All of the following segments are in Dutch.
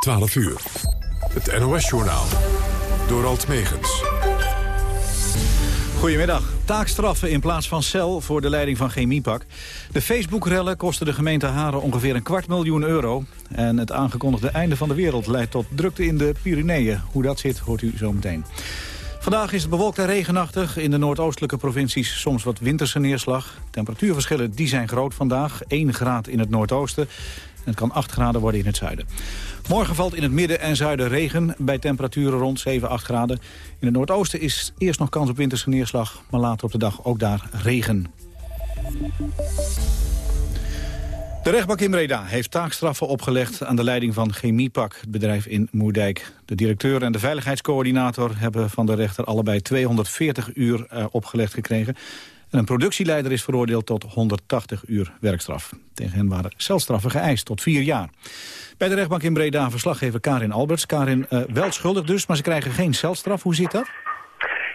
12 uur. Het NOS-journaal. Door Alt Megens. Goedemiddag. Taakstraffen in plaats van cel voor de leiding van Chemiepak. De Facebook-rellen kosten de gemeente Haren ongeveer een kwart miljoen euro. En het aangekondigde einde van de wereld leidt tot drukte in de Pyreneeën. Hoe dat zit, hoort u zo meteen. Vandaag is het bewolkt en regenachtig. In de noordoostelijke provincies soms wat winterse neerslag. Temperatuurverschillen die zijn groot vandaag. 1 graad in het noordoosten. Het kan 8 graden worden in het zuiden. Morgen valt in het midden en zuiden regen bij temperaturen rond 7, 8 graden. In het noordoosten is eerst nog kans op winterse neerslag, maar later op de dag ook daar regen. De rechtbank in Breda heeft taakstraffen opgelegd aan de leiding van Chemiepak, het bedrijf in Moerdijk. De directeur en de veiligheidscoördinator hebben van de rechter allebei 240 uur eh, opgelegd gekregen. En een productieleider is veroordeeld tot 180 uur werkstraf. Tegen hen waren celstraffen geëist tot vier jaar. Bij de rechtbank in Breda verslaggever Karin Alberts. Karin, uh, wel schuldig dus, maar ze krijgen geen celstraf. Hoe zit dat?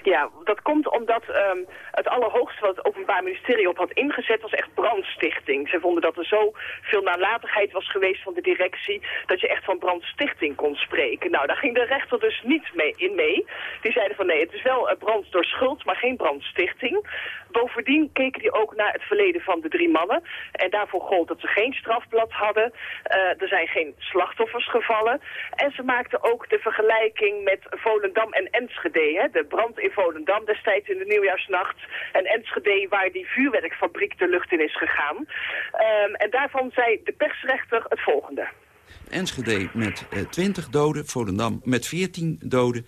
Ja, dat komt omdat um, het allerhoogste wat het Openbaar Ministerie op had ingezet was echt brandstichting. Ze vonden dat er zo veel nalatigheid was geweest van de directie dat je echt van brandstichting kon spreken. Nou, daar ging de rechter dus niet mee in mee. Die zeiden van nee, het is wel brand door schuld, maar geen brandstichting. Bovendien keken die ook naar het verleden van de drie mannen. En daarvoor gold dat ze geen strafblad hadden. Uh, er zijn geen slachtoffers gevallen. En ze maakten ook de vergelijking met Volendam en Enschede. Hè? De brand in Volendam destijds in de nieuwjaarsnacht. En Enschede waar die vuurwerkfabriek de lucht in is gegaan. Um, en daarvan zei de persrechter het volgende. Enschede met uh, 20 doden, Volendam met 14 doden.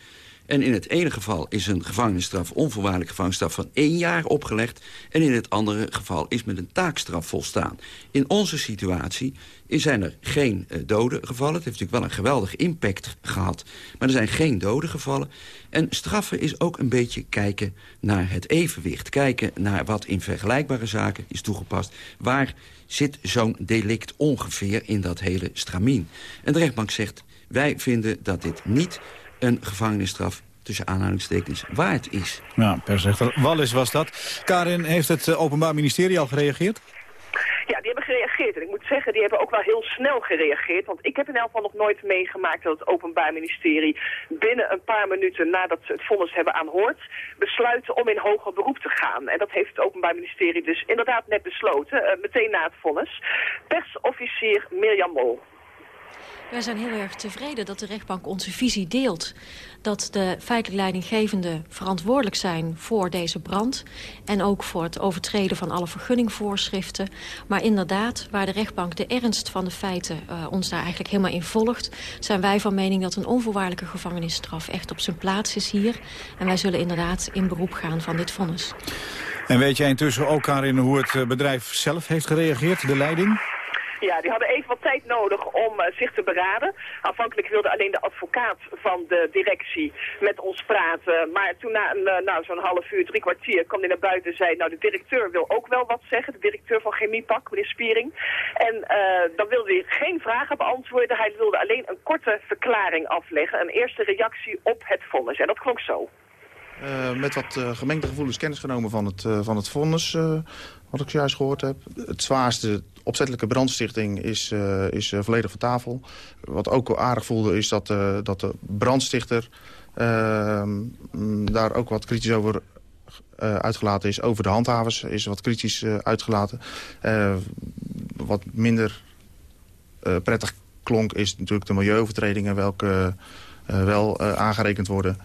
En in het ene geval is een gevangenisstraf, onvoorwaardelijke gevangenisstraf van één jaar opgelegd. En in het andere geval is met een taakstraf volstaan. In onze situatie zijn er geen uh, doden gevallen. Het heeft natuurlijk wel een geweldig impact gehad. Maar er zijn geen doden gevallen. En straffen is ook een beetje kijken naar het evenwicht. Kijken naar wat in vergelijkbare zaken is toegepast. Waar zit zo'n delict ongeveer in dat hele stramien? En de rechtbank zegt, wij vinden dat dit niet een gevangenisstraf tussen aanhalingstekens waard is. Ja, persrechter Wallis was dat. Karin, heeft het eh, Openbaar Ministerie al gereageerd? Ja, die hebben gereageerd. En ik moet zeggen, die hebben ook wel heel snel gereageerd. Want ik heb in elk geval nog nooit meegemaakt dat het Openbaar Ministerie... binnen een paar minuten nadat ze het vonnis hebben aanhoord... besluiten om in hoger beroep te gaan. En dat heeft het Openbaar Ministerie dus inderdaad net besloten, uh, meteen na het vonnis. Persofficier Mirjam Mol. Wij zijn heel erg tevreden dat de rechtbank onze visie deelt. Dat de feitelijk leidinggevenden verantwoordelijk zijn voor deze brand. En ook voor het overtreden van alle vergunningvoorschriften. Maar inderdaad, waar de rechtbank de ernst van de feiten uh, ons daar eigenlijk helemaal in volgt... zijn wij van mening dat een onvoorwaardelijke gevangenisstraf echt op zijn plaats is hier. En wij zullen inderdaad in beroep gaan van dit vonnis. En weet jij intussen ook, Karin, hoe het eh, bedrijf zelf heeft gereageerd, de leiding? Ja, die hadden even wat tijd nodig om uh, zich te beraden. Aanvankelijk wilde alleen de advocaat van de directie met ons praten. Maar toen na uh, nou, zo'n half uur, drie kwartier kwam hij naar buiten en zei... nou, de directeur wil ook wel wat zeggen. De directeur van Chemiepak, meneer Spiering. En uh, dan wilde hij geen vragen beantwoorden. Hij wilde alleen een korte verklaring afleggen. Een eerste reactie op het vonnis. En dat klonk zo. Met wat gemengde gevoelens kennis genomen van het, van het vonnis, wat ik zojuist gehoord heb. Het zwaarste opzettelijke brandstichting is, is volledig van tafel. Wat ook aardig voelde is dat, dat de brandstichter ehm, daar ook wat kritisch over uitgelaten is. Over de handhavers is wat kritisch uitgelaten. wat minder prettig klonk is natuurlijk de milieuovertredingen welke wel aangerekend worden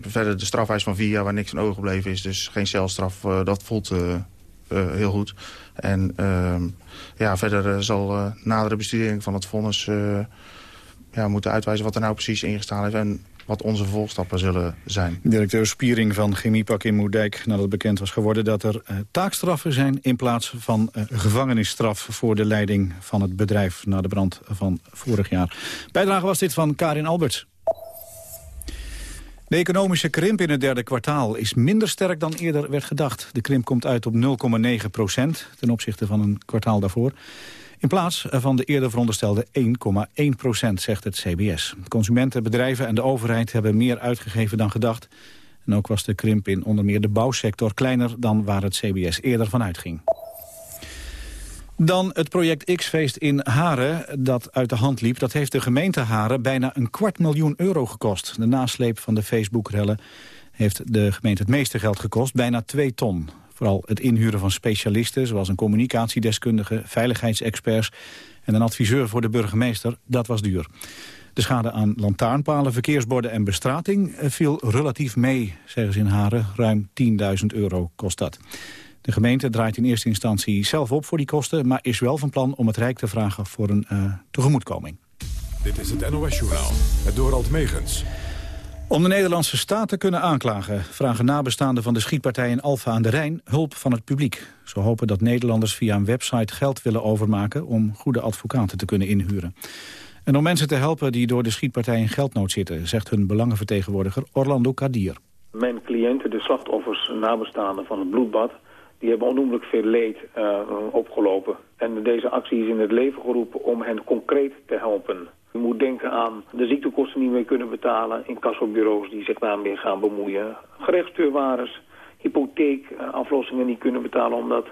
verder de strafeis van vier jaar waar niks van overgebleven is. Dus geen celstraf, dat voelt heel goed. En ehm, ja, verder zal nadere bestudering van het vonnis ja, moeten uitwijzen wat er nou precies ingestaan heeft. En wat onze volgstappen zullen zijn. Directeur Spiering van Chemiepak in Moerdijk, nadat bekend was geworden dat er taakstraffen zijn in plaats van gevangenisstraf voor de leiding van het bedrijf na de brand van vorig jaar. Bijdrage was dit van Karin Alberts. De economische krimp in het derde kwartaal is minder sterk dan eerder werd gedacht. De krimp komt uit op 0,9 procent ten opzichte van een kwartaal daarvoor. In plaats van de eerder veronderstelde 1,1 procent, zegt het CBS. Consumenten, bedrijven en de overheid hebben meer uitgegeven dan gedacht. En ook was de krimp in onder meer de bouwsector kleiner dan waar het CBS eerder van uitging. Dan het project X-feest in Haren, dat uit de hand liep. Dat heeft de gemeente Haren bijna een kwart miljoen euro gekost. De nasleep van de Facebook-rellen heeft de gemeente het meeste geld gekost, bijna 2 ton. Vooral het inhuren van specialisten, zoals een communicatiedeskundige, veiligheidsexperts en een adviseur voor de burgemeester, dat was duur. De schade aan lantaarnpalen, verkeersborden en bestrating eh, viel relatief mee, zeggen ze in Haren. Ruim 10.000 euro kost dat. De gemeente draait in eerste instantie zelf op voor die kosten... maar is wel van plan om het Rijk te vragen voor een uh, tegemoetkoming. Dit is het NOS-journaal, het Dorald Megens. Om de Nederlandse staat te kunnen aanklagen... vragen nabestaanden van de schietpartij in Alfa aan de Rijn hulp van het publiek. Ze hopen dat Nederlanders via een website geld willen overmaken... om goede advocaten te kunnen inhuren. En om mensen te helpen die door de schietpartij in geldnood zitten... zegt hun belangenvertegenwoordiger Orlando Kadir. Mijn cliënten, de slachtoffers, nabestaanden van het bloedbad... die hebben onnoemelijk veel leed uh, opgelopen. En deze actie is in het leven geroepen om hen concreet te helpen. U moet denken aan de ziektekosten die we kunnen betalen... incassobureaus die zich daarmee gaan bemoeien. Gerechtsdeurwaarders, hypotheek, uh, aflossingen die kunnen betalen... omdat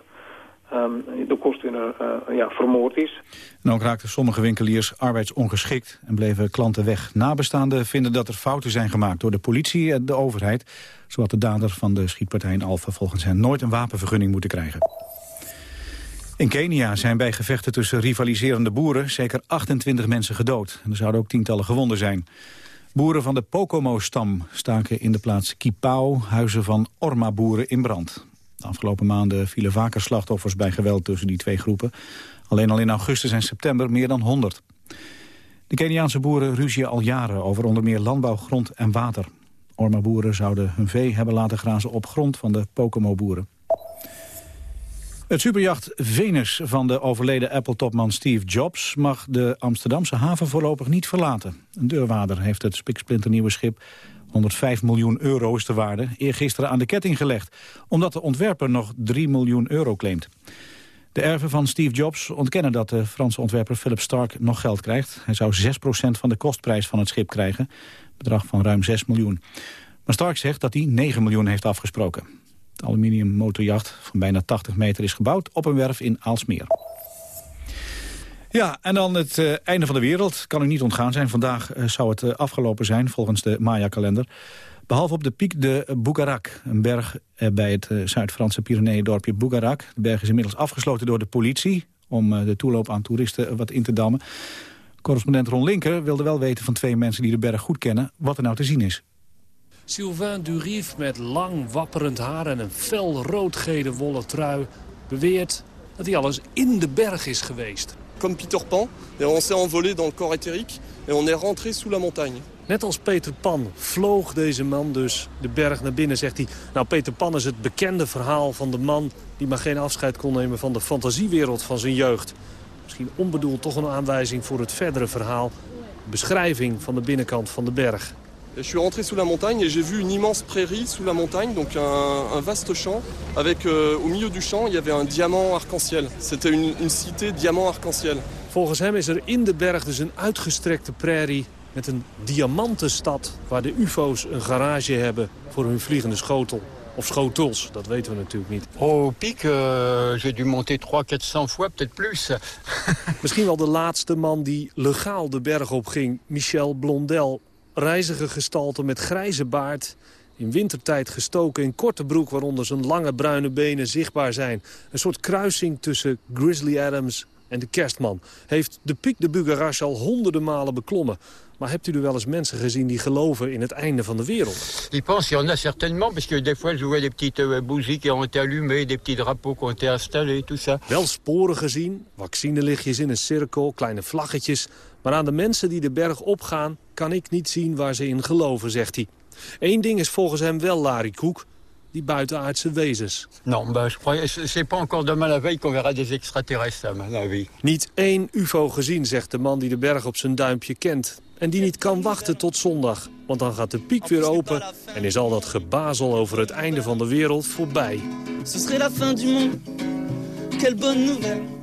um, de kostwinner uh, ja, vermoord is. En ook raakten sommige winkeliers arbeidsongeschikt en bleven klanten weg. Nabestaanden vinden dat er fouten zijn gemaakt door de politie en de overheid. Zo had de dader van de schietpartij in Alfa volgens hen nooit een wapenvergunning moeten krijgen. In Kenia zijn bij gevechten tussen rivaliserende boeren zeker 28 mensen gedood. En er zouden ook tientallen gewonden zijn. Boeren van de Pokomo-stam staken in de plaats Kipau huizen van Orma-boeren in brand. De afgelopen maanden vielen vaker slachtoffers bij geweld tussen die twee groepen. Alleen al in augustus en september meer dan 100. De Keniaanse boeren ruzien al jaren over onder meer landbouw, grond en water. Orma-boeren zouden hun vee hebben laten grazen op grond van de Pocomo-boeren. Het superjacht Venus van de overleden Apple-topman Steve Jobs... mag de Amsterdamse haven voorlopig niet verlaten. Een deurwaarder heeft het spiksplinternieuwe schip 105 miljoen euro is de waarde, eergisteren aan de ketting gelegd... omdat de ontwerper nog 3 miljoen euro claimt. De erven van Steve Jobs ontkennen dat de Franse ontwerper Philip Stark nog geld krijgt. Hij zou 6% van de kostprijs van het schip krijgen, bedrag van ruim 6 miljoen. Maar Stark zegt dat hij 9 miljoen heeft afgesproken. Het aluminium motorjacht van bijna 80 meter is gebouwd op een werf in Aalsmeer. Ja, en dan het uh, einde van de wereld. Kan u niet ontgaan zijn. Vandaag uh, zou het uh, afgelopen zijn, volgens de Maya-kalender. Behalve op de Piek de Bougarak, een berg bij het Zuid-Franse Pyreneeën-dorpje Bougarak. De berg is inmiddels afgesloten door de politie... om de toeloop aan toeristen wat in te dammen. Correspondent Ron Linker wilde wel weten van twee mensen die de berg goed kennen... wat er nou te zien is. Sylvain Durief met lang wapperend haar en een fel roodgele wollen trui... beweert dat hij alles in de berg is geweest comme Peter Pan. Et on s'est envolé dans le corps éthérique et on est rentré sous la montagne. Net als Peter Pan vloog deze man dus de berg naar binnen, zegt hij. Nou, Peter Pan is het bekende verhaal van de man... die maar geen afscheid kon nemen van de fantasiewereld van zijn jeugd. Misschien onbedoeld toch een aanwijzing voor het verdere verhaal. Beschrijving van de binnenkant van de berg. Je suis rentré sous la montagne et j'ai vu une immense prairie sous la montagne, donc un, un vaste champ. Avec euh, au milieu du champ, il y avait un diamant arc-en-ciel. C'était une, une cité diamant arc-en-ciel. Volgens hem is er in de berg dus een uitgestrekte prairie met een diamantenstad waar de ufo's een garage hebben voor hun vliegende schotel. Of schotels, dat weten we natuurlijk niet. Au pic, uh, j'ai dû monter 300, 400 fois, peut-être plus. Misschien wel de laatste man die legaal de berg op ging, Michel Blondel reizige gestalte met grijze baard... in wintertijd gestoken in korte broek waaronder zijn lange bruine benen zichtbaar zijn. Een soort kruising tussen Grizzly Adams en de kerstman. Heeft de Pic de Bugarache al honderden malen beklommen. Maar hebt u er wel eens mensen gezien die geloven in het einde van de wereld? Ik pense, il y en a certainement, parce que des fois je vois des petites euh, bougies qui ont été allumées, des petits drapeaux qui ont été installés, tout ça. Wel sporen gezien, vaccinelichtjes in een cirkel, kleine vlaggetjes. Maar aan de mensen die de berg opgaan, kan ik niet zien waar ze in geloven, zegt hij. Eén ding is volgens hem wel Larry Koek, die buitenaardse wezens. Non, bah, je crois, pas encore demain la veille qu'on verra des extraterrestres, à mon avis. Niet één ufo gezien, zegt de man die de berg op zijn duimpje kent. En die niet kan wachten tot zondag. Want dan gaat de piek weer open en is al dat gebazel over het einde van de wereld voorbij. Ce serait la fin du monde. Quelle bonne nouvelle.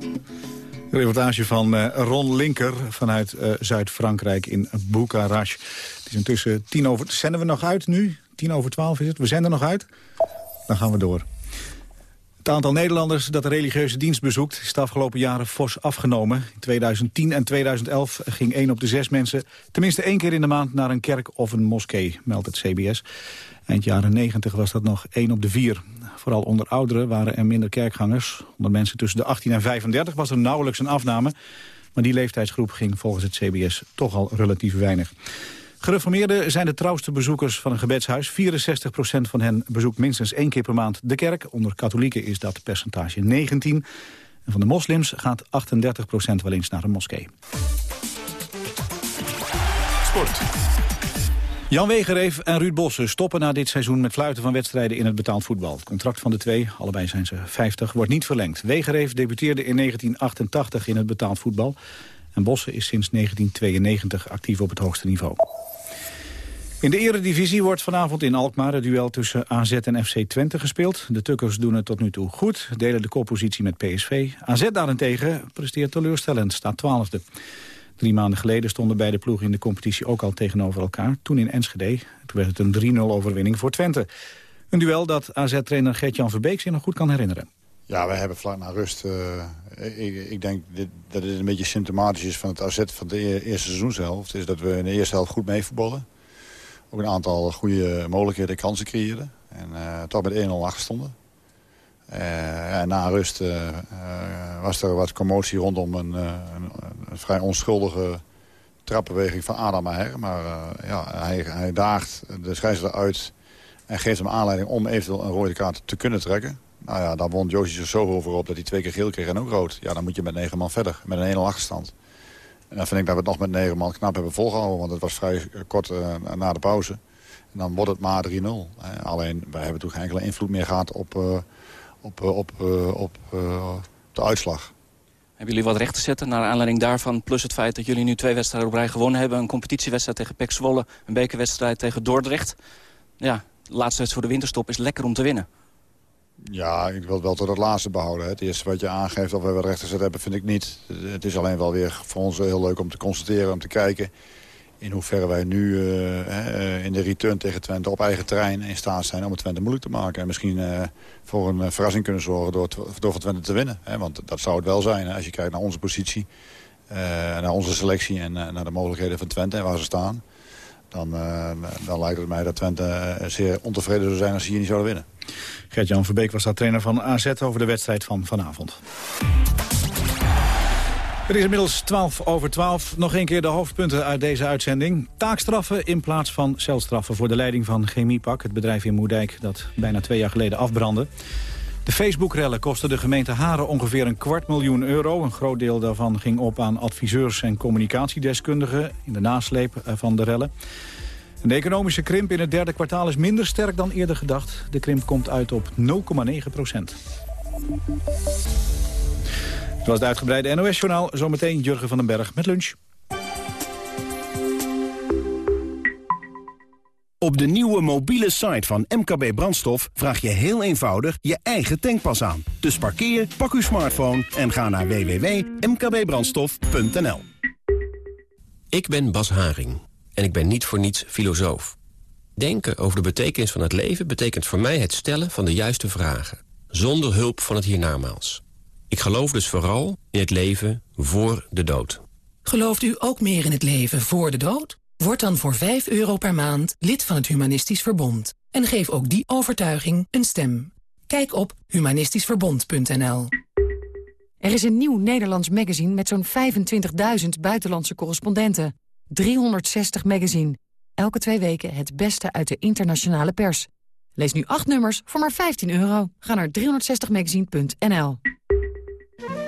Een reportage van uh, Ron Linker vanuit uh, Zuid-Frankrijk in Bucharest. Het is intussen tien over... Zenden we nog uit nu? Tien over twaalf is het. We zenden nog uit. Dan gaan we door. Het aantal Nederlanders dat de religieuze dienst bezoekt... is de afgelopen jaren fors afgenomen. In 2010 en 2011 ging één op de zes mensen... tenminste één keer in de maand naar een kerk of een moskee, meldt het CBS. Eind jaren 90 was dat nog één op de vier. Vooral onder ouderen waren er minder kerkgangers. Onder mensen tussen de 18 en 35 was er nauwelijks een afname. Maar die leeftijdsgroep ging volgens het CBS toch al relatief weinig. Gereformeerden zijn de trouwste bezoekers van een gebedshuis. 64% van hen bezoekt minstens één keer per maand de kerk. Onder katholieken is dat percentage 19. En van de moslims gaat 38% wel eens naar een moskee. Sport. Jan Wegereef en Ruud Bossen stoppen na dit seizoen met fluiten van wedstrijden in het betaald voetbal. Het contract van de twee, allebei zijn ze 50, wordt niet verlengd. Wegereef debuteerde in 1988 in het betaald voetbal. En Bossen is sinds 1992 actief op het hoogste niveau. In de eredivisie wordt vanavond in Alkmaar het duel tussen AZ en FC Twente gespeeld. De Tukkers doen het tot nu toe goed, delen de koppositie met PSV. AZ daarentegen presteert teleurstellend, staat twaalfde. Drie maanden geleden stonden beide ploegen in de competitie ook al tegenover elkaar. Toen in Enschede. Toen werd het een 3-0 overwinning voor Twente. Een duel dat AZ-trainer Gert-Jan Verbeek zich nog goed kan herinneren. Ja, wij hebben vlak na rust... Uh, ik, denk dit, dat het een beetje symptomatisch is van het AZ van de e-, eerste seizoenshelft. Is dat we in de eerste helft goed meevoetballen. Ook een aantal goede mogelijkheden kansen creëerden. En uh, toch met 1-0 achter stonden. En na rust was er wat commotie rondom een, een, vrij onschuldige trapbeweging van Adam Meijer. Maar ja, hij, hij daagt de scheidsrechter uit en geeft hem aanleiding om eventueel een rode kaart te kunnen trekken. Nou ja, daar wond Joosje zich zo over op dat hij twee keer geel kreeg en ook rood. Ja, dan moet je met negen man verder, met een 1-0 achterstand. En dan vind ik dat we het nog met negen man knap hebben volgehouden. Want het was vrij kort uh, na de pauze. En dan wordt het maar 3-0. Alleen, wij hebben toen geen enkele invloed meer gehad op, op, op, op de uitslag. Hebben jullie wat recht te zetten naar aanleiding daarvan? Plus het feit dat jullie nu twee wedstrijden op rij gewonnen hebben. Een competitiewedstrijd tegen Pek Zwolle. Een bekerwedstrijd tegen Dordrecht. Ja, de laatste wedstrijd voor de winterstop is lekker om te winnen. Ja, ik wil wel tot het laatste behouden. Het eerste wat je aangeeft of we wat recht te zetten hebben, vind ik niet. Het is alleen wel weer voor ons heel leuk om te constateren, om te kijken... in hoeverre wij nu uh, in de return tegen Twente op eigen terrein in staat zijn... om het Twente moeilijk te maken. En misschien uh, voor een verrassing kunnen zorgen door, door Twente te winnen. Hè? Want dat zou het wel zijn hè? als je kijkt naar onze positie... naar onze selectie en naar de mogelijkheden van Twente en waar ze staan... Dan, dan lijkt het mij dat Twente zeer ontevreden zou zijn als ze hier niet zouden winnen. Gert-Jan Verbeek was daar trainer van AZ over de wedstrijd van vanavond. Het is inmiddels 12 over 12. Nog een keer de hoofdpunten uit deze uitzending. Taakstraffen in plaats van celstraffen voor de leiding van Chemiepak... het bedrijf in Moerdijk dat bijna twee jaar geleden afbrandde. De Facebook-rellen kosten de gemeente Haren ongeveer een kwart miljoen euro. Een groot deel daarvan ging op aan adviseurs en communicatiedeskundigen... in de nasleep van de rellen. De economische krimp in het derde kwartaal is minder sterk dan eerder gedacht. De krimp komt uit op 0,9 procent. Was het uitgebreide NOS-journaal. Zometeen Jurgen van den Berg met lunch. Op de nieuwe mobiele site van MKB Brandstof vraag je heel eenvoudig je eigen tankpas aan. Dus parkeer, pak uw smartphone en ga naar www.mkbbrandstof.nl. Ik ben Bas Haring en ik ben niet voor niets filosoof. Denken over de betekenis van het leven betekent voor mij het stellen van de juiste vragen. Zonder hulp van het hiernamaals. Ik geloof dus vooral in het leven voor de dood. Gelooft u ook meer in het leven voor de dood? Word dan voor 5 euro per maand lid van het Humanistisch Verbond. En geef ook die overtuiging een stem. Kijk op humanistischverbond.nl Er is een nieuw Nederlands magazine met zo'n 25.000 buitenlandse correspondenten. 360 magazine. Elke twee weken het beste uit de internationale pers. Lees nu acht nummers voor maar 15 euro. Ga naar 360magazine.nl Thank you.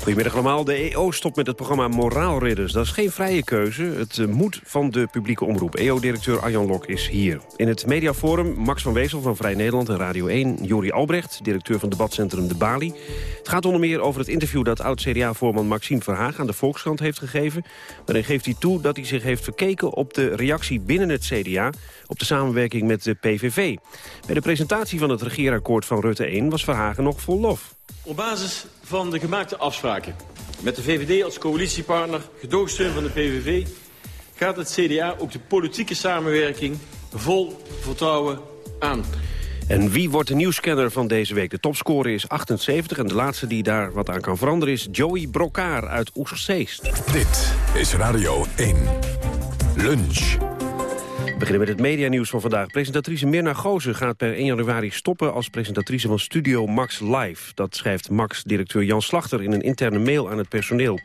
Goedemiddag allemaal. De EO stopt met het programma Moraalridders. Dat is geen vrije keuze. Het eh, moet van de publieke omroep. EO-directeur Arjan Lok is hier. In het mediaforum Max van Wezel van Vrij Nederland en Radio 1... Jori Albrecht, directeur van debatcentrum De Bali. Het gaat onder meer over het interview dat oud-CDA-voorman Maxime Verhaag... aan de Volkskrant heeft gegeven. Waarin geeft hij toe dat hij zich heeft verkeken op de reactie binnen het CDA... op de samenwerking met de PVV. Bij de presentatie van het regeerakkoord van Rutte 1 was Verhagen nog vol lof. Op basis van de gemaakte afspraken met de VVD als coalitiepartner, gedoogsteun van de PVV, gaat het CDA ook de politieke samenwerking vol vertrouwen aan. En wie wordt de nieuwscanner van deze week? De topscorer is 78 en de laatste die daar wat aan kan veranderen is Joey Brokaar uit Oesterseest. Dit is Radio 1. Lunch. We beginnen met het medianieuws van vandaag. Presentatrice Mirna Gozen gaat per 1 januari stoppen... als presentatrice van Studio Max Live. Dat schrijft Max-directeur Jan Slachter in een interne mail aan het personeel.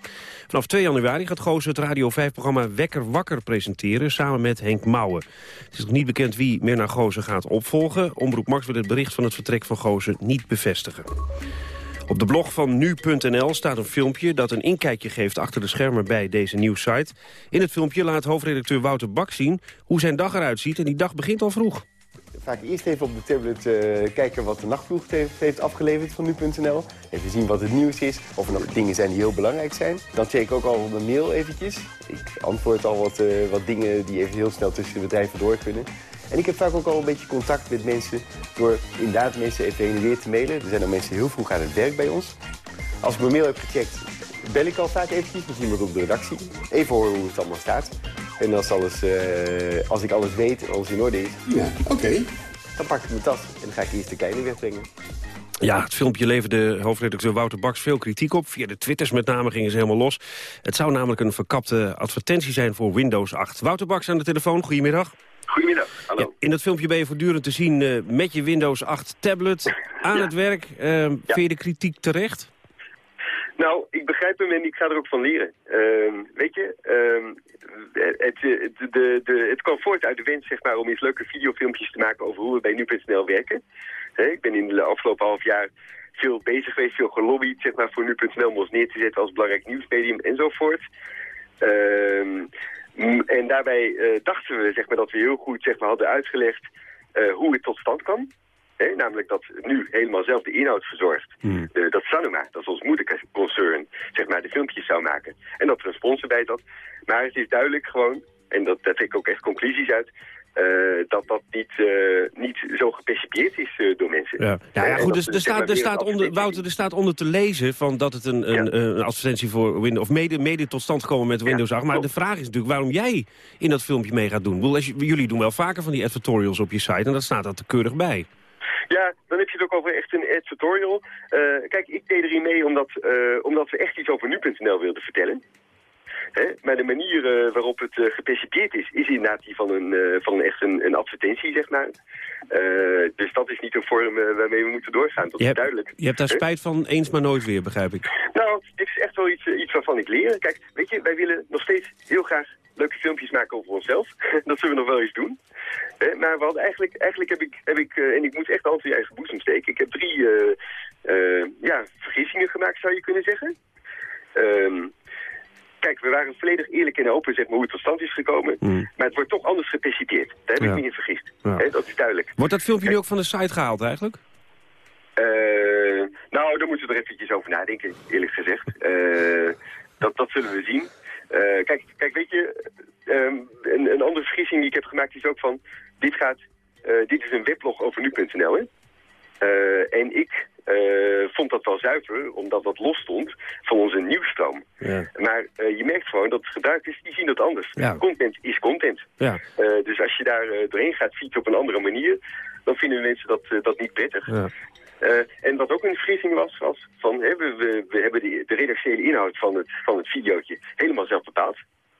Vanaf 2 januari gaat Gozen het Radio 5-programma Wekker Wakker presenteren... samen met Henk Mouwen. Het is nog niet bekend wie Mirna Gozen gaat opvolgen. Omroep Max wil het bericht van het vertrek van Gozen niet bevestigen. Op de blog van nu.nl staat een filmpje dat een inkijkje geeft achter de schermen bij deze nieuwssite. In het filmpje laat hoofdredacteur Wouter Bak zien hoe zijn dag eruit ziet en die dag begint al vroeg. Vaak eerst even op de tablet uh, kijken wat de nachtploeg heeft, heeft afgeleverd van nu.nl. Even zien wat het nieuws is, of er nog dingen zijn die heel belangrijk zijn. Dan check ik ook al mijn mail eventjes. Ik antwoord al wat, uh, wat dingen die even heel snel tussen de bedrijven door kunnen. En ik heb vaak ook al een beetje contact met mensen door inderdaad mensen even heen en weer te mailen. Er zijn dan mensen heel vroeg aan het werk bij ons. Als ik mijn mail heb gecheckt, bel ik al vaak eventjes met iemand op de redactie. Even horen hoe het allemaal staat. En als, alles, uh, als ik alles weet en alles in orde is, ja, oké. Dan pak ik mijn tas en dan ga ik eerst de kleine wegbrengen. Ja, het filmpje leverde hoofdredacteur Wouter Baks veel kritiek op. Via de twitters met name gingen ze helemaal los. Het zou namelijk een verkapte advertentie zijn voor Windows 8. Wouter Baks aan de telefoon, goedemiddag. Goedemiddag, hallo. Ja, in dat filmpje ben je voortdurend te zien uh, met je Windows 8 tablet aan ja. het werk. Uh, ja. Vind je de kritiek terecht? Nou, ik begrijp hem en ik ga er ook van leren. Uh, weet je, het, het, de, de, het kwam voort uit de wens zeg maar, om eens leuke videofilmpjes te maken over hoe we bij nu.nl werken. He, ik ben in de afgelopen half jaar veel bezig geweest, veel gelobbyd zeg maar, voor nu.nl om ons neer te zetten als belangrijk nieuwsmedium enzovoort. En daarbij uh, dachten we zeg maar, dat we heel goed zeg maar, hadden uitgelegd uh, hoe het tot stand kwam. He, namelijk dat nu helemaal zelf de inhoud verzorgt. Uh, dat Sanoma, dat is ons moederconcern, zeg maar, de filmpjes zou maken. En dat er een sponsor bij zat. Maar het is duidelijk gewoon, en dat, daar trek ik ook echt conclusies uit... Uh, dat dat niet, uh, niet zo gepercipieerd is uh, door mensen. Ja, ja, ja goed, dus er staat, er staat onder, Wouter, er staat onder te lezen van dat het een, een, ja. een advertentie voor Windows, of mede, mede tot stand gekomen met Windows 8. Maar de vraag is natuurlijk waarom jij in dat filmpje mee gaat doen. Als jullie doen wel vaker van die advertorials op je site en dat staat er te keurig bij. Ja, dan heb je het ook over echt een advertorial. kijk, ik deed erin mee omdat, omdat we echt iets over nu.nl wilden vertellen. Hè? Maar de manier uh, waarop het uh, gepercipieerd is, is inderdaad die van een, uh, van echt een, een advertentie, zeg maar. dus dat is niet een vorm waarmee we moeten doorgaan, dat je is hebt, duidelijk. Je hebt daar spijt van eens maar nooit weer, begrijp ik. Nou, dit is echt wel iets, iets waarvan ik leer. Kijk, weet je, wij willen nog steeds heel graag leuke filmpjes maken over onszelf. dat zullen we nog wel eens doen. maar we hadden eigenlijk, eigenlijk heb ik, heb ik en ik moet echt altijd in je eigen boezem steken, ik heb drie ja, vergissingen gemaakt, zou je kunnen zeggen. Um, kijk, we waren volledig eerlijk en open zeg maar, hoe het tot stand is gekomen. Mm. Maar het wordt toch anders gepercipieerd. Daar heb ik me in vergist. Ja. Dat is duidelijk. Wordt dat filmpje nu ook van de site gehaald eigenlijk? Eh, nou, daar moeten we er eventjes over nadenken, eerlijk gezegd. Eh, dat, dat zullen we zien. Eh, kijk, kijk, weet je, ehm, een, een andere vergissing die ik heb gemaakt is ook van... Dit, gaat, dit is een weblog over nu.nl, hè? En ik eh, vond dat wel zuiver, omdat dat los stond van onze nieuwsstroom. Ja. Maar eh, je merkt gewoon dat gebruikers, die zien dat anders. Ja. Content is content. Ja. Eh, dus als je daar doorheen gaat fietsen op een andere manier, dan vinden mensen dat, dat niet prettig. Ja. En wat ook een vergissing was, was van hè, we, we, we hebben de, de redactionele inhoud van het, van het videootje helemaal zelf bepaald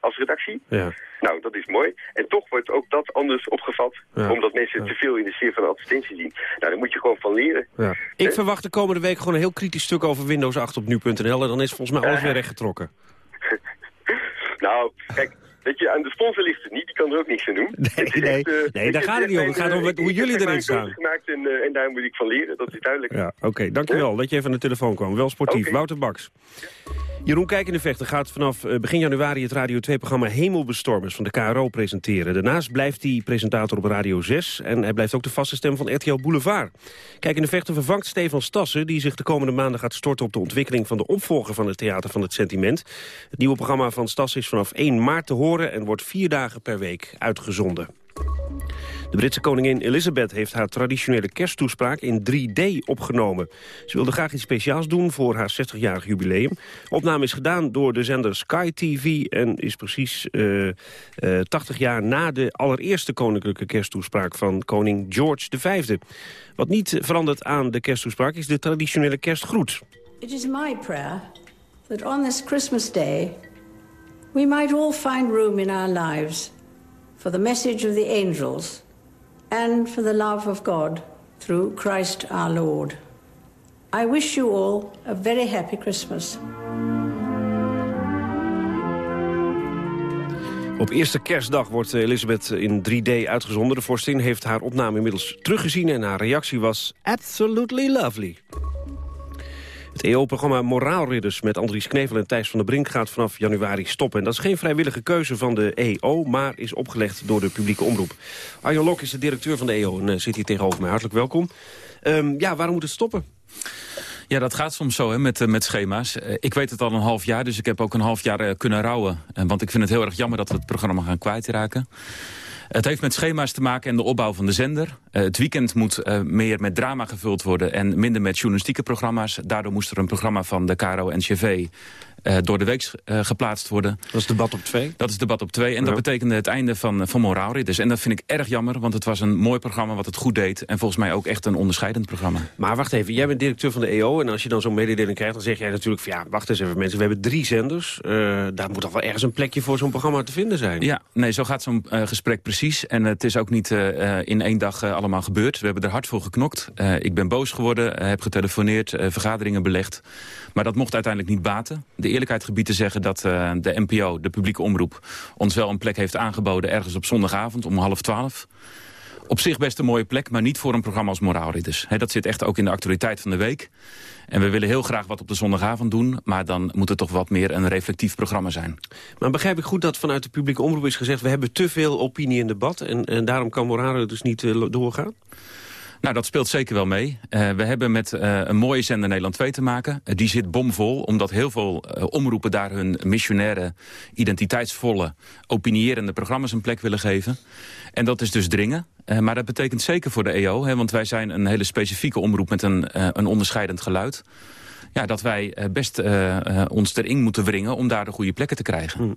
als redactie. Ja. Nou, dat is mooi. En toch wordt ook dat anders opgevat, Ja. omdat mensen te veel in de sfeer van de advertentie zien. Nou, daar moet je gewoon van leren. Ja. Ik verwacht de komende week gewoon een heel kritisch stuk over Windows 8 op nu.nl. En dan is volgens mij alles Ja. weer rechtgetrokken. Nou, kijk, Weet je, aan de sponsor ligt het niet, die kan er ook niks aan doen. Nee, nee, nee daar gaat het niet om. Het gaat om hoe jullie erin staan. gemaakt en, uh, en daar moet ik van leren, dat is duidelijk. Ja, oké, dankjewel dat je even aan de telefoon kwam. Wel sportief. Wouter Baks. Jeroen Kijkende Vechter gaat vanaf begin januari het Radio 2-programma Hemelbestormers van de KRO presenteren. Daarnaast blijft hij presentator op Radio 6 en hij blijft ook de vaste stem van RTL Boulevard. Kijkende Vechter vervangt Stefan Stassen, die zich de komende maanden gaat storten op de ontwikkeling van de opvolger van het Theater van het Sentiment. Het nieuwe programma van Stassen is vanaf 1 maart te horen en wordt vier dagen per week uitgezonden. De Britse koningin Elizabeth heeft haar traditionele kersttoespraak in 3D opgenomen. Ze wilde graag iets speciaals doen voor haar 60-jarig jubileum. opname is gedaan door de zender Sky TV en is precies uh, uh, 80 jaar na de allereerste koninklijke kersttoespraak van koning George V. Wat niet verandert aan de kersttoespraak is de traditionele kerstgroet. It is my prayer that on this Christmas day we might all find room in our lives for the message of the angels and for the love of God through Christ our Lord. I wish you all a very happy Christmas. Op eerste kerstdag wordt Elisabeth in 3D uitgezonden. De vorstin heeft haar opname inmiddels teruggezien... en haar reactie was absolutely lovely. Het EO-programma Moraalridders met Andries Knevel en Thijs van der Brink gaat vanaf januari stoppen. En dat is geen vrijwillige keuze van de EO, maar is opgelegd door de publieke omroep. Arjan Lok is de directeur van de EO en uh, zit hier tegenover mij. Hartelijk welkom. Um, ja, waarom moet het stoppen? Ja, dat gaat soms zo hè, met, uh, met schema's. Uh, ik weet het al een half jaar, dus ik heb ook een half jaar kunnen rouwen. want ik vind het heel erg jammer dat we het programma gaan kwijtraken. Het heeft met schema's te maken en de opbouw van de zender. Uh, het weekend moet uh, meer met drama gevuld worden en minder met journalistieke programma's. Daardoor moest er een programma van de KRO-NCV uh, door de week uh, geplaatst worden. Dat is debat op 2? Dat is debat op 2 en ja. dat betekende het einde van, van Moraalridders. En dat vind ik erg jammer, want het was een mooi programma wat het goed deed. En volgens mij ook echt een onderscheidend programma. Maar wacht even, jij bent directeur van de EO en als je dan zo'n mededeling krijgt... dan zeg jij natuurlijk van ja, wacht eens even mensen, we hebben drie zenders. Daar moet toch wel ergens een plekje voor zo'n programma te vinden zijn? Ja, nee, zo gaat zo'n gesprek precies. En het is ook niet in één dag allemaal gebeurd. We hebben er hard voor geknokt. ik ben boos geworden, heb getelefoneerd, vergaderingen belegd. Maar dat mocht uiteindelijk niet baten. De eerlijkheid gebied te zeggen dat uh, de NPO, de publieke omroep... ons wel een plek heeft aangeboden ergens op zondagavond om half twaalf. Op zich best een mooie plek, maar niet voor een programma als Moraalridders. Dat zit echt ook in de actualiteit van de week. En we willen heel graag wat op de zondagavond doen... maar dan moet het toch wat meer een reflectief programma zijn. Maar begrijp ik goed dat vanuit de publieke omroep is gezegd... we hebben te veel opinie in debat en, en daarom kan Moraalridders niet uh, doorgaan? Nou, dat speelt zeker wel mee. Uh, we hebben met uh, een mooie zender Nederland 2 te maken. Uh, die zit bomvol, omdat heel veel omroepen daar hun missionaire, identiteitsvolle, opinierende programma's een plek willen geven. En dat is dus dringen. maar dat betekent zeker voor de EO, hè, want wij zijn een hele specifieke omroep met een, een onderscheidend geluid ja, dat wij best ons erin moeten wringen om daar de goede plekken te krijgen. Hmm.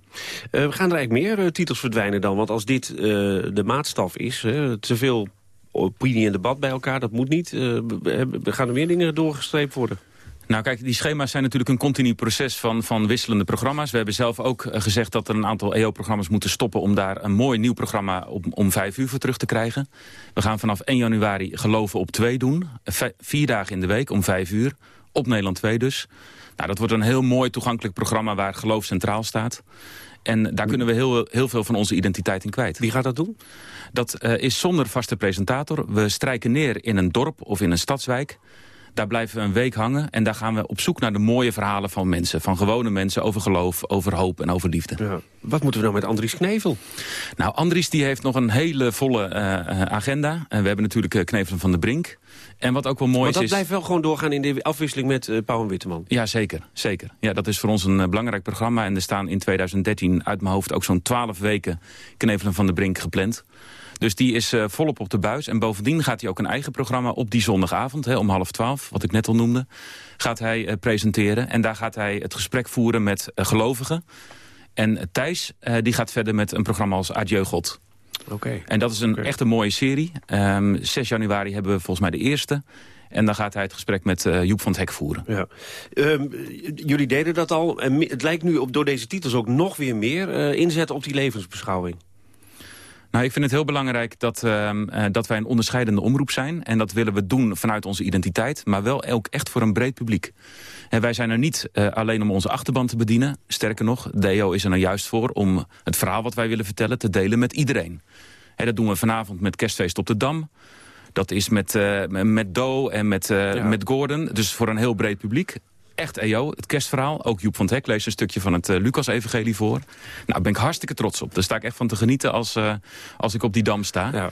Uh, gaan er eigenlijk meer titels verdwijnen dan? Want als dit de maatstaf is, te veel opinie en debat bij elkaar, dat moet niet. Uh, gaan er meer dingen doorgestreept worden? Nou kijk, die schema's zijn natuurlijk een continu proces van, van wisselende programma's. We hebben zelf ook uh, gezegd dat er een aantal EO-programma's moeten stoppen... om daar een mooi nieuw programma op, om vijf uur voor terug te krijgen. We gaan vanaf 1 januari Geloven op 2 doen. Vier dagen in de week om vijf uur. Op Nederland 2 dus. Nou, dat wordt een heel mooi toegankelijk programma waar geloof centraal staat. En daar kunnen we heel, heel veel van onze identiteit in kwijt. Wie gaat dat doen? Dat uh, is zonder vaste presentator. We strijken neer in een dorp of in een stadswijk. Daar blijven we een week hangen en daar gaan we op zoek naar de mooie verhalen van mensen. Van gewone mensen over geloof, over hoop en over liefde. Ja. Wat moeten we nou met Andries Knevel? Nou, Andries die heeft nog een hele volle uh, agenda. En we hebben natuurlijk Knevel van de Brink. En wat ook wel mooi is... dat blijft wel gewoon doorgaan in de afwisseling met uh, Pauw en Witteman? Ja, zeker. zeker. Ja, dat is voor ons een uh, belangrijk programma. En er staan in 2013 uit mijn hoofd ook zo'n 12 weken Knevelen van de Brink gepland. Dus die is uh, volop op de buis. En bovendien gaat hij ook een eigen programma op die zondagavond, hè, om half twaalf, wat ik net al noemde, gaat hij uh, presenteren. En daar gaat hij het gesprek voeren met uh, gelovigen. En Thijs, die gaat verder met een programma als Adieu God. Okay. En dat is een okay. echt een mooie serie. Um, 6 januari hebben we volgens mij de eerste. En dan gaat hij het gesprek met uh, Joep van het Hek voeren. Ja. Um, jullie deden dat al. En het lijkt nu op, door deze titels ook nog weer meer uh, inzetten op die levensbeschouwing. Nou, ik vind het heel belangrijk dat, ehm, eh, dat wij een onderscheidende omroep zijn. En dat willen we doen vanuit onze identiteit, maar wel ook echt voor een breed publiek. En wij zijn er niet eh, alleen om onze achterban te bedienen. Sterker nog, DEO is er nou juist voor om het verhaal wat wij willen vertellen te delen met iedereen. Hè, dat doen we vanavond met Kerstfeest op de Dam. Dat is met, eh, met Do en met, met Gordon. Dus voor een heel breed publiek. Echt EO, het kerstverhaal. Ook Joep van het Hek leest een stukje van het eh, Lucas-evangelie voor. Nou, daar ben ik hartstikke trots op. Daar sta ik echt van te genieten als, eh, als ik op die dam sta.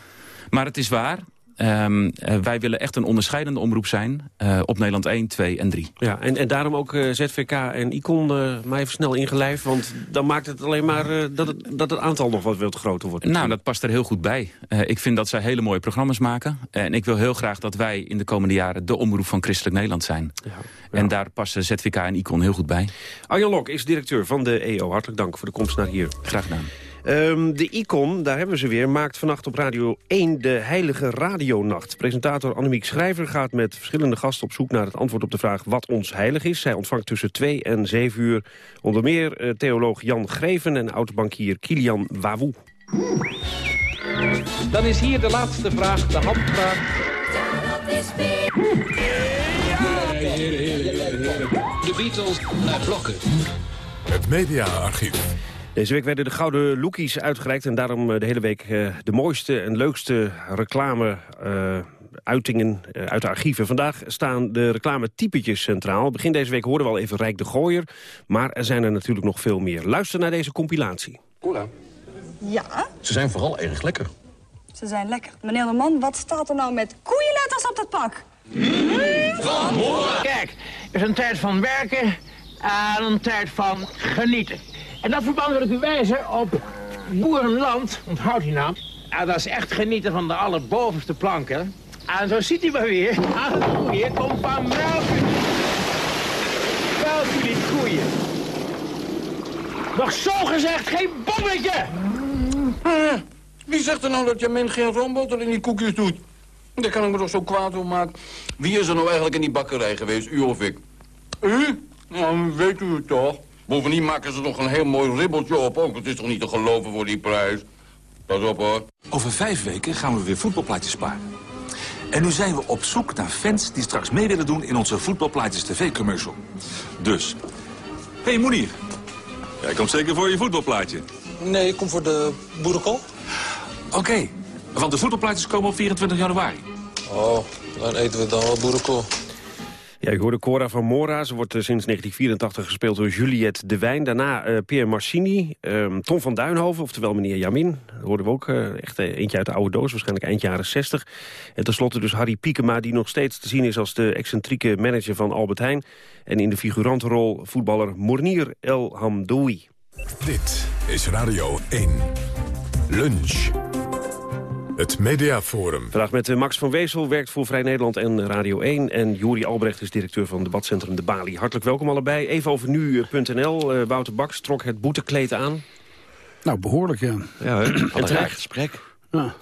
Maar het is waar, Ehm, eh, wij willen echt een onderscheidende omroep zijn eh, op Nederland 1, 2 en 3. Ja, en, en daarom ook eh, ZVK en Icon mij even snel ingelijfd. Want dan maakt het alleen maar dat, het, dat het aantal nog wat groter wordt. Nou, dat past er heel goed bij. ik vind dat zij hele mooie programma's maken. en ik wil heel graag dat wij in de komende jaren de omroep van Christelijk Nederland zijn. Ja, En daar passen ZVK en Icon heel goed bij. Arjan Lok is directeur van de EO. Hartelijk dank voor de komst naar hier. Graag gedaan. Um, de Icon, daar hebben we ze weer, maakt vannacht op Radio 1 de Heilige Radionacht. Presentator Annemiek Schrijver gaat met verschillende gasten op zoek naar het antwoord op de vraag wat ons heilig is. Zij ontvangt tussen 2 en 7 uur onder meer uh, theoloog Jan Greven en autobankier Kilian Wawoe. Dan is hier de laatste vraag, de handvraag. De Beatles naar blokken. Het mediaarchief. Deze week werden de gouden lookies uitgereikt... en daarom eh, de hele week uh, de mooiste en leukste reclame... Uh, uitingen uh, uit de archieven. Vandaag staan de reclame-typetjes centraal. Begin deze week hoorden we al even Rijk de Gooier. Maar er zijn er natuurlijk nog veel meer. Luister naar deze compilatie. Cola. Ja? Ze zijn vooral erg lekker. Ze zijn lekker. Meneer de Man, wat staat er nou met koeienletters op dat pak? Van horen. Kijk, het is een tijd van werken en een tijd van genieten. En dat verband wil ik u wijzen op Boerenland, onthoud die naam. En dat is echt genieten van de allerbovenste planken. En zo ziet u maar weer, hier komt van. Melk die koeien. Nog zo gezegd, geen bommetje! Wie zegt er nou dat je min geen roomboter in die koekjes doet? Daar kan ik me toch zo kwaad om maken. Wie is er nou eigenlijk in die bakkerij geweest, u of ik? U? Nou, weet u het toch? Bovendien maken ze nog een heel mooi ribbeltje op ook. Het is toch niet te geloven voor die prijs? Pas op hoor. Over vijf weken gaan we weer voetbalplaatjes sparen. En nu zijn we op zoek naar fans die straks mee willen doen in onze voetbalplaatjes tv-commercial. Dus, hé hey, Monier. Jij komt zeker voor je voetbalplaatje? Nee, ik kom voor de boerenkool. Oké, okay, want de voetbalplaatjes komen op 24 januari. Oh, dan eten we dan wel boerenkool. Ja, ik hoorde Cora van Mora. Ze wordt uh, sinds 1984 gespeeld door Juliette de Wijn. Daarna uh, Pierre Marcini, um, Tom van Duinhoven, oftewel meneer Jamin. Dat hoorden we ook uh, echt eentje uit de oude doos, waarschijnlijk eind jaren 60. En tenslotte dus Harry Piekema, die nog steeds te zien is als de excentrieke manager van Albert Heijn. En in de figurantenrol voetballer Mournir El Hamdoui. Dit is Radio 1. Lunch. Het Mediaforum. Vandaag met Max van Wezel, werkt voor Vrij Nederland en Radio 1. En Juri Albrecht is directeur van debatcentrum De Bali. Hartelijk welkom allebei. Even over nu.nl. Uh, Wouter Baks trok het boetekleed aan. Nou, behoorlijk, ja. Ja, een raar gesprek. Ja.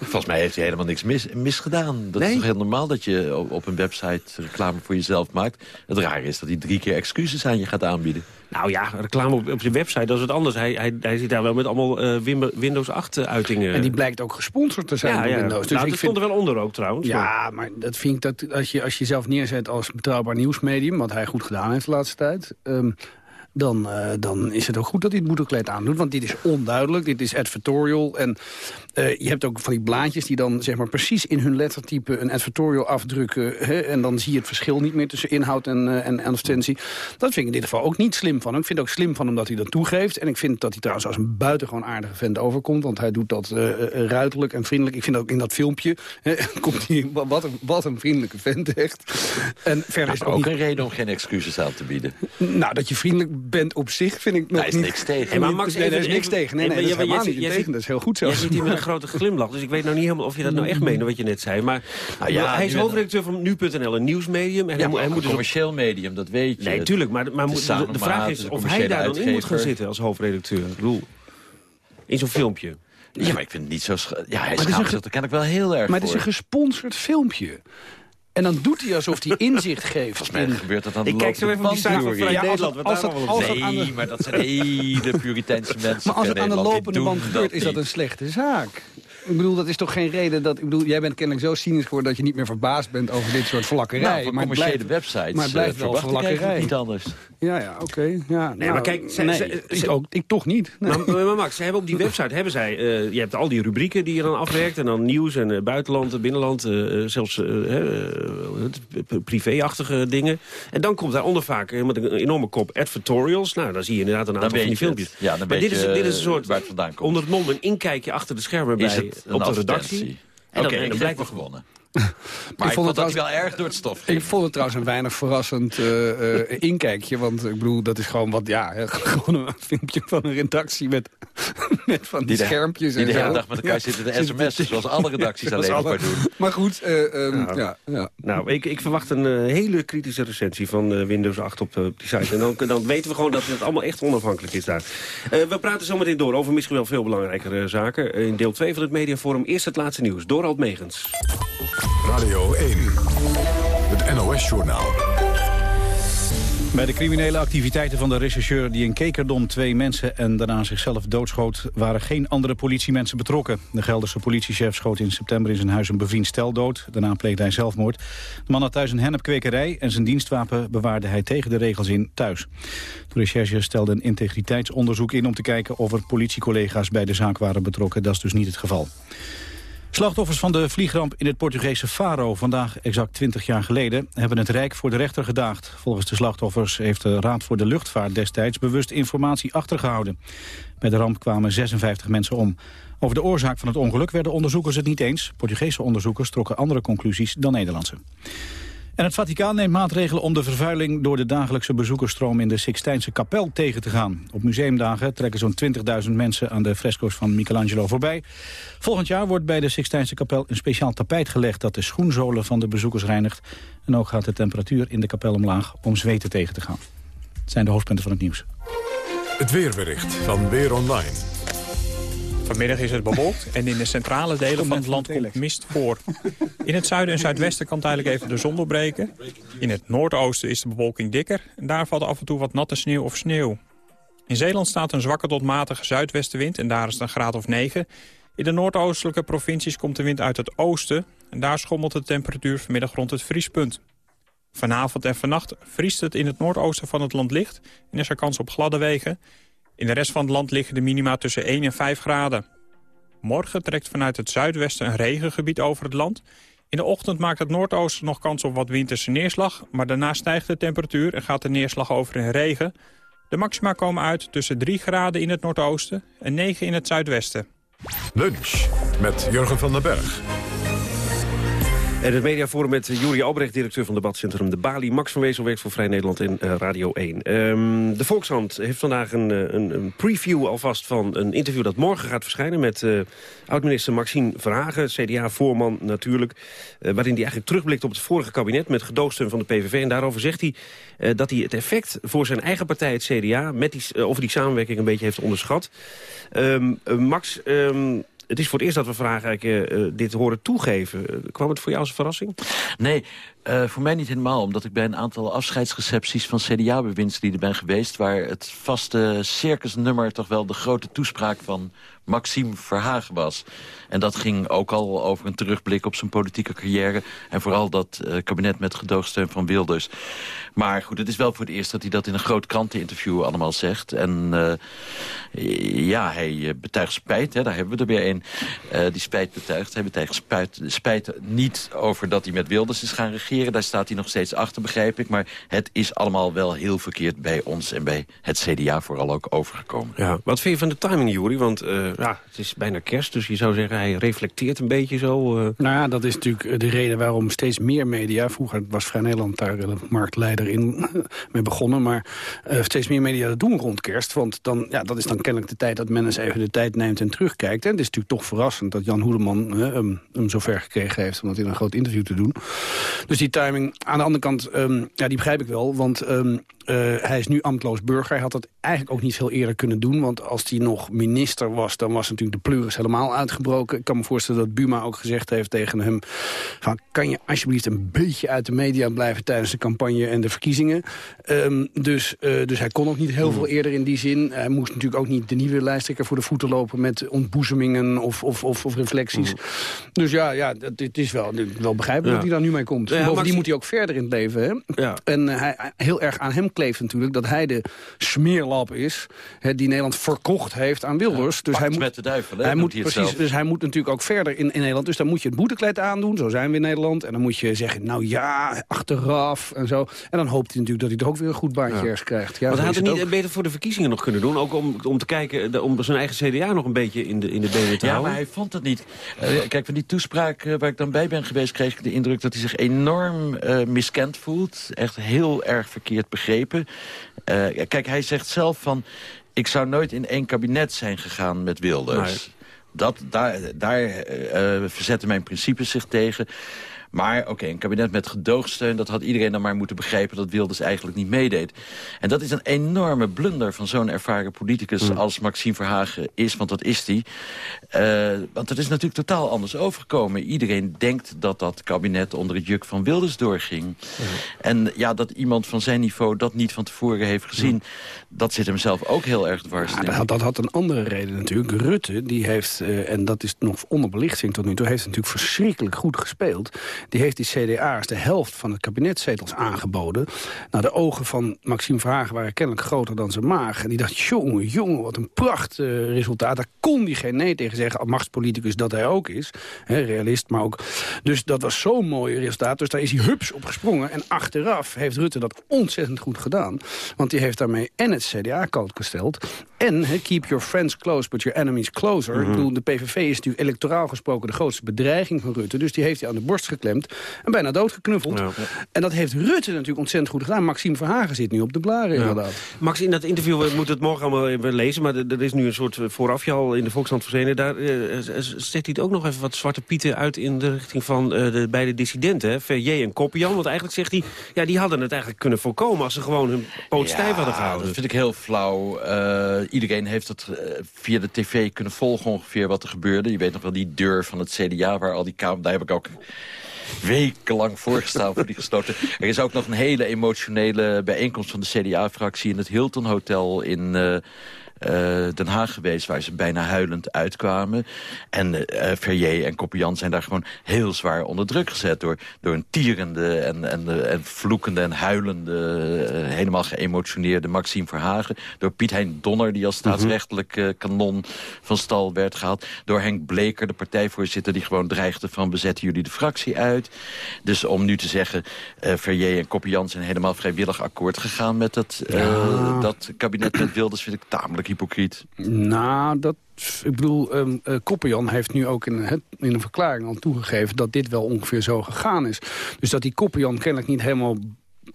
Volgens mij heeft hij helemaal niks mis, misgedaan. Dat is toch heel normaal dat je op een website reclame voor jezelf maakt. Het rare is dat hij drie keer excuses aan je gaat aanbieden. Nou ja, reclame op, op zijn website, dat is het anders. Hij, hij, hij zit daar wel met allemaal uh, Windows 8-uitingen. En die blijkt ook gesponsord te zijn ja, door ja. Windows. Dus nou, ik dat vind... stond er wel onder ook trouwens. Ja, maar, maar dat vind ik dat als je, als je jezelf neerzet als betrouwbaar nieuwsmedium... wat hij goed gedaan heeft de laatste tijd... Um, dan, uh, dan is het ook goed dat hij het boetekleed aandoet. Want dit is onduidelijk, dit is advertorial. En uh, je hebt ook van die blaadjes die dan zeg maar, precies in hun lettertype... een advertorial afdrukken. Hè, en dan zie je het verschil niet meer tussen inhoud en, uh, en advertentie. Dat vind ik in dit geval ook niet slim van hem. Ik vind het ook slim van hem dat hij dat toegeeft. En ik vind dat hij trouwens als een buitengewoon aardige vent overkomt. Want hij doet dat ruiterlijk en vriendelijk. Ik vind ook in dat filmpje hè, komt hij wat een, wat een vriendelijke vent echt. En verder is ook niet... een reden om geen excuses aan te bieden. Nou, dat je vriendelijk bent op zich, vind ik nog Daar is niks tegen. Nee, maar Max, nee, daar is niks tegen. Nee, Nee, dat is helemaal niet tegen. Dat is heel goed zelfs. zit hier met een grote glimlach, dus ik weet nou niet helemaal of je dat nou echt meende wat je net zei. Maar Nou ja, hij is hoofdredacteur van Nu.nl, een nieuwsmedium. En Ja, hij, moet- een dus op- commercieel medium, dat weet je. Nee, tuurlijk, maar, de, vraag is of hij daar dan in moet gaan zitten als hoofdredacteur. Ik bedoel, in zo'n filmpje. Ja, maar ik vind het niet zo... Ja, hij schaamt een zich er kennelijk wel heel erg Maar het is een gesponsord filmpje. En dan doet hij alsof hij inzicht geeft. Volgens mij gebeurt dat aan de Ik kijk zo even op die site van Vrij Ja, als Nederland. wat als aan de- Nee, maar dat zijn hele puriteinse mensen. Maar als het aan de lopende band gebeurt, is dat een slechte zaak. Ik bedoel, dat is toch geen reden dat... Ik bedoel, jij bent kennelijk zo cynisch geworden dat je niet meer verbaasd bent over dit soort vlakkerij. Nou, maar het commerciële blijft- websites Maar het blijft eh, wel vlakkerij. niet anders. Ja, ja, oké. Ja, Nee, nou, maar kijk, zij- nee, zij- ik, ook, ik toch niet. Nee. Maar, maar Max, ze hebben op die website hebben zij, eh, je hebt al die rubrieken die je dan afwerkt. En dan nieuws en buitenland, eh, binnenland, eh, eh, zelfs het- privéachtige dingen. En dan komt daaronder vaak eh, met een enorme kop advertorials. Nou, dan zie je inderdaad een aantal van die filmpjes. Ja, dan maar dit is, je, dit is een soort, waar het vandaan komt. onder het mom, een inkijkje achter de schermen Is bij, het een op de redactie. Oké, okay, dan blijkt we gewonnen. Maar ik, vond vond het dat hij wel erg door het stof Ik vond het trouwens een weinig verrassend eh, eh, inkijkje. Want ik bedoel, dat is gewoon wat, ja, gewoon een filmpje van een redactie met, met van die, Die de- schermpjes. die en de hele dag met elkaar zitten te sms'en, zoals alle redacties alleen alle- maar doen. Maar goed, eh, ehm, Ja. ja, ja. Nou, ik, ik verwacht een eh, hele kritische recensie van eh, Windows 8 op die site. En dan, dan weten we gewoon dat het allemaal echt onafhankelijk is daar. Eh, we praten zo meteen door over misschien wel veel belangrijkere zaken. In deel 2 van het Mediaforum eerst het laatste nieuws. Dorald Megens. Radio 1. Het NOS-journaal. Bij de criminele activiteiten van de rechercheur die in Kekerdom twee mensen en daarna zichzelf doodschoot, waren geen andere politiemensen betrokken. De Gelderse politiechef schoot in september in zijn huis een bevriend stel dood. Daarna pleegde hij zelfmoord. De man had thuis een hennepkwekerij en zijn dienstwapen bewaarde hij tegen de regels in thuis. De recherche stelde een integriteitsonderzoek in om te kijken of er politiecollega's bij de zaak waren betrokken. Dat is dus niet het geval. Slachtoffers van de vliegramp in het Portugese Faro vandaag exact 20 jaar geleden hebben het Rijk voor de rechter gedaagd. Volgens de slachtoffers heeft de Raad voor de Luchtvaart destijds bewust informatie achtergehouden. Bij de ramp kwamen 56 mensen om. Over de oorzaak van het ongeluk werden onderzoekers het niet eens. Portugese onderzoekers trokken andere conclusies dan Nederlandse. En het Vaticaan neemt maatregelen om de vervuiling door de dagelijkse bezoekersstroom in de Sixtijnse kapel tegen te gaan. Op museumdagen trekken zo'n 20.000 mensen aan de fresco's van Michelangelo voorbij. Volgend jaar wordt bij de Sixtijnse kapel een speciaal tapijt gelegd dat de schoenzolen van de bezoekers reinigt. En ook gaat de temperatuur in de kapel omlaag om zweten tegen te gaan. Het zijn de hoofdpunten van het nieuws. Het weerbericht van Weer Online. Vanmiddag is het bewolkt en in de centrale delen van het land komt mist voor. In het zuiden en zuidwesten kan tijdelijk even de zon doorbreken. In het noordoosten is de bewolking dikker en daar valt af en toe wat natte sneeuw of sneeuw. In Zeeland staat een zwakke tot matige zuidwestenwind en daar is het een graad of 9. In de noordoostelijke provincies komt de wind uit het oosten en daar schommelt de temperatuur vanmiddag rond het vriespunt. Vanavond en vannacht vriest het in het noordoosten van het land licht en is er kans op gladde wegen. In de rest van het land liggen de minima tussen 1 en 5 graden. Morgen trekt vanuit het zuidwesten een regengebied over het land. In de ochtend maakt het noordoosten nog kans op wat winterse neerslag... maar daarna stijgt de temperatuur en gaat de neerslag over in regen. De maxima komen uit tussen 3 graden in het noordoosten en 9 in het zuidwesten. Lunch met Jurgen van den Berg. En het mediaforum met Julia Albrecht, directeur van debatcentrum De Bali. Max van Wezel werkt voor Vrij Nederland in eh, Radio 1. Ehm, de Volkshand heeft vandaag een, eh, een, een preview alvast van een interview dat morgen gaat verschijnen... met eh, oud-minister Maxime Verhagen, CDA-voorman natuurlijk... waarin hij eigenlijk terugblikt op het vorige kabinet met gedoogsteun van de PVV. En daarover zegt hij dat hij het effect voor zijn eigen partij, het CDA... Met die, over die samenwerking een beetje heeft onderschat. Ehm, eh, Max... ehm, het is voor het eerst dat we vragen eh, eh, dit horen toegeven. Eh, kwam het voor jou als een verrassing? Nee, eh, voor mij niet helemaal. Omdat ik bij een aantal afscheidsrecepties van CDA-bewindslieden ben geweest... waar het vaste circusnummer toch wel de grote toespraak van Maxime Verhagen was. En dat ging ook al over een terugblik op zijn politieke carrière... en vooral dat eh, kabinet met gedoogsteun van Wilders. Maar goed, het is wel voor het eerst dat hij dat in een groot kranteninterview allemaal zegt. En eh, ja, hij betuigt spijt, hè, daar hebben we er weer een. die spijt betuigt. Hij betuigt spijt niet over dat hij met Wilders is gaan regeren. Daar staat hij nog steeds achter, begrijp ik. Maar het is allemaal wel heel verkeerd bij ons en bij het CDA vooral ook overgekomen. Ja, wat vind je van de timing, Juri? Want eh, ja, het is bijna kerst, dus je zou zeggen... hij reflecteert een beetje zo. eh. Nou ja, dat is natuurlijk de reden waarom steeds meer media... vroeger was Vrij Nederland daar de marktleider in mee begonnen... maar eh, steeds meer media dat doen rond kerst. Want dan, ja, dat is dan kennelijk de tijd dat men eens even de tijd neemt en terugkijkt. En het is natuurlijk toch verrassend dat Jan Hoedeman hem, hem zo ver gekregen heeft... om dat in een groot interview te doen. Dus die timing, aan de andere kant, ehm, ja, die begrijp ik wel. Want ehm, eh, hij is nu ambtloos burger. Hij had dat eigenlijk ook niet veel eerder kunnen doen. Want als hij nog minister was, dan was natuurlijk de pleuris helemaal uitgebroken. Ik kan me voorstellen dat Buma ook gezegd heeft tegen hem... Van, kan je alsjeblieft een beetje uit de media blijven tijdens de campagne en de verkiezingen. Ehm, dus, uh, dus hij kon ook niet heel veel eerder in die zin. Hij moest natuurlijk ook niet de nieuwe lijsttrekker voor de voeten lopen... met ontboezemingen of, of, of, of reflecties. Dus ja, ja het is wel, wel begrijpelijk dat hij daar nu mee komt. Ja, Bovendien moet hij ook verder in het leven. Hè? Ja. En uh, hij, heel erg aan hem kleeft natuurlijk dat hij de smeerlap is... Hè, die Nederland verkocht heeft aan Wilders. Ja, dus hij moet, met de duivel, hè? hij moet, hij precies, dus hij moet natuurlijk ook verder in, in Nederland. Dus dan moet je het boetekleed aandoen, zo zijn we in Nederland. En dan moet je zeggen, nou ja, achteraf en zo. En dan hoopt hij natuurlijk dat hij toch ook weer een goed baantje ja. ergens krijgt. Ja, Want hij had het niet ook. beter voor de verkiezingen nog kunnen doen. Ook om, om te kijken, om zijn eigen CDA nog een beetje in de, in de benen te ja, houden. maar hij vond het niet. Uh, kijk, van die toespraak uh, waar ik dan bij ben geweest... kreeg ik de indruk dat hij zich enorm uh, miskend voelt. Echt heel erg verkeerd begrepen. Uh, kijk, hij zegt zelf van... ik zou nooit in één kabinet zijn gegaan met Wilders. Dat, daar daar uh, verzetten mijn principes zich tegen. Maar oké, okay, een kabinet met gedoogsteun... dat had iedereen dan maar moeten begrijpen dat Wilders eigenlijk niet meedeed. En dat is een enorme blunder van zo'n ervaren politicus... Mm. als Maxime Verhagen is, want dat is die. Uh, want het is natuurlijk totaal anders overgekomen. Iedereen denkt dat dat kabinet onder het juk van Wilders doorging. Mm. En ja, dat iemand van zijn niveau dat niet van tevoren heeft gezien... Mm. dat zit hem zelf ook heel erg dwars. Ja, dat, had, dat had een andere reden natuurlijk. Rutte, die heeft, uh, en dat is nog onderbelichting tot nu toe... heeft natuurlijk verschrikkelijk goed gespeeld die heeft die CDA's de helft van het kabinetszetels aangeboden. Nou, de ogen van Maxime Verhagen waren kennelijk groter dan zijn maag. En die dacht, jongen, jongen, wat een pracht uh, resultaat. Daar kon hij geen nee tegen zeggen, machtspoliticus dat hij ook is. He, realist, maar ook... Dus dat was zo'n mooi resultaat. Dus daar is hij hups op gesprongen. En achteraf heeft Rutte dat ontzettend goed gedaan. Want die heeft daarmee en het CDA koud gesteld... en he, keep your friends close, but your enemies closer. Mm -hmm. Ik bedoel, de PVV is natuurlijk electoraal gesproken de grootste bedreiging van Rutte. Dus die heeft hij aan de borst geklemd en bijna doodgeknuffeld. Ja. En dat heeft Rutte natuurlijk ontzettend goed gedaan. Maxime Verhagen zit nu op de blaren, ja. inderdaad. Max, in dat interview, we moeten het morgen allemaal even lezen... maar er is nu een soort voorafje al in de Volkskrant verschenen. Daar uh, zet hij het ook nog even wat zwarte pieten uit... in de richting van uh, de beide dissidenten, VJ en Koppian. Want eigenlijk zegt hij, ja, die hadden het eigenlijk kunnen voorkomen... als ze gewoon hun poot ja, stijf hadden gehouden. dat vind ik heel flauw. Uh, iedereen heeft het via de tv kunnen volgen ongeveer wat er gebeurde. Je weet nog wel die deur van het CDA waar al die kamer... daar heb ik ook wekenlang voorgestaan voor die gesloten. Er is ook nog een hele emotionele bijeenkomst van de CDA-fractie... in het Hilton Hotel in... Uh, uh, Den Haag geweest... waar ze bijna huilend uitkwamen. En uh, Verrier en Koppian zijn daar gewoon heel zwaar onder druk gezet... door, door een tierende en, en, en vloekende en huilende... Uh, helemaal geëmotioneerde Maxime Verhagen. Door Piet Hein Donner, die als staatsrechtelijk uh, kanon van stal werd gehaald. Door Henk Bleker, de partijvoorzitter... die gewoon dreigde van bezetten jullie de fractie uit. Dus om nu te zeggen... Uh, Verrier en Koppian zijn helemaal vrijwillig akkoord gegaan... met dat, ja. dat kabinet met Wilders, vind ik tamelijk hypocriet. Nou, dat ik bedoel, um, heeft nu ook in, het, in een verklaring al toegegeven... dat dit wel ongeveer zo gegaan is. Dus dat die Koppenjan kennelijk niet helemaal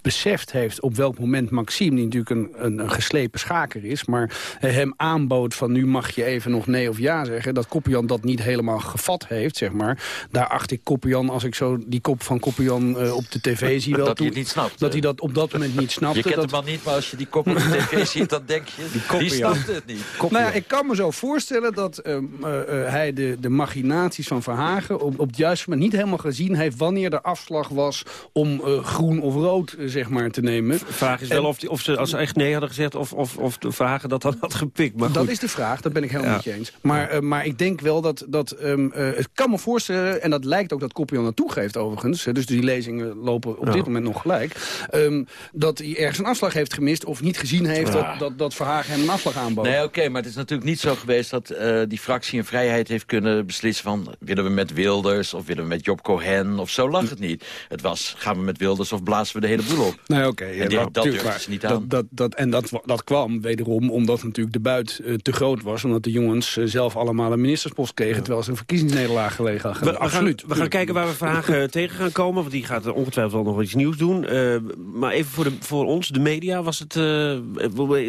beseft heeft op welk moment Maxime... die natuurlijk een, een, een geslepen schaker is... maar hem aanbood van nu mag je even nog nee of ja zeggen... dat Koppian dat niet helemaal gevat heeft, zeg maar. Daar acht ik Koppian, als ik zo die kop van Koppian uh, op de tv zie... Wel dat hij het niet snapt. Dat hij dat op dat moment niet snapte. Je kent dat... hem wel niet, maar als je die kop op de tv ziet... dan denk je, die, die snapt het niet. Nou ja, ik kan me zo voorstellen dat uh, uh, hij de, de machinaties van Verhagen... op, op het juiste moment niet helemaal gezien heeft... wanneer de afslag was om groen of rood zeg maar, te nemen. De vraag is wel of, die, of ze als ze echt nee hadden gezegd... of, of, of de vragen dat dan had gepikt. Maar dat is de vraag, dat ben ik helemaal ja. met je eens. Maar, uh, maar ik denk wel dat... dat um, uh, het kan me voorstellen, en dat lijkt ook dat Koppian naartoe geeft overigens... dus die lezingen lopen op ja. dit moment nog gelijk... Um, dat hij ergens een afslag heeft gemist of niet gezien heeft... Ja. Dat, dat, dat Verhagen hem een afslag aanbood. Nee, oké, okay, maar het is natuurlijk niet zo geweest... dat uh, die fractie in vrijheid heeft kunnen beslissen van... willen we met Wilders of willen we met Job Cohen of zo lag het niet. Het was, gaan we met Wilders of blazen we de hele boel op. Nee, oké. Dat natuurlijk, durfden ze niet dat- aan. Dat, dat, en dat, dat kwam wederom omdat natuurlijk de buit eh, te groot was. Omdat de jongens eh, zelf allemaal een ministerspost kregen... terwijl ze een verkiezingsnederlaag gelegen hadden. We, we Absoluut. Gaan, we gaan kijken waar we Verhagen tegen gaan komen. Want die gaat ongetwijfeld wel nog iets nieuws doen. Eh, maar even voor, de, voor ons, de media, was het... eh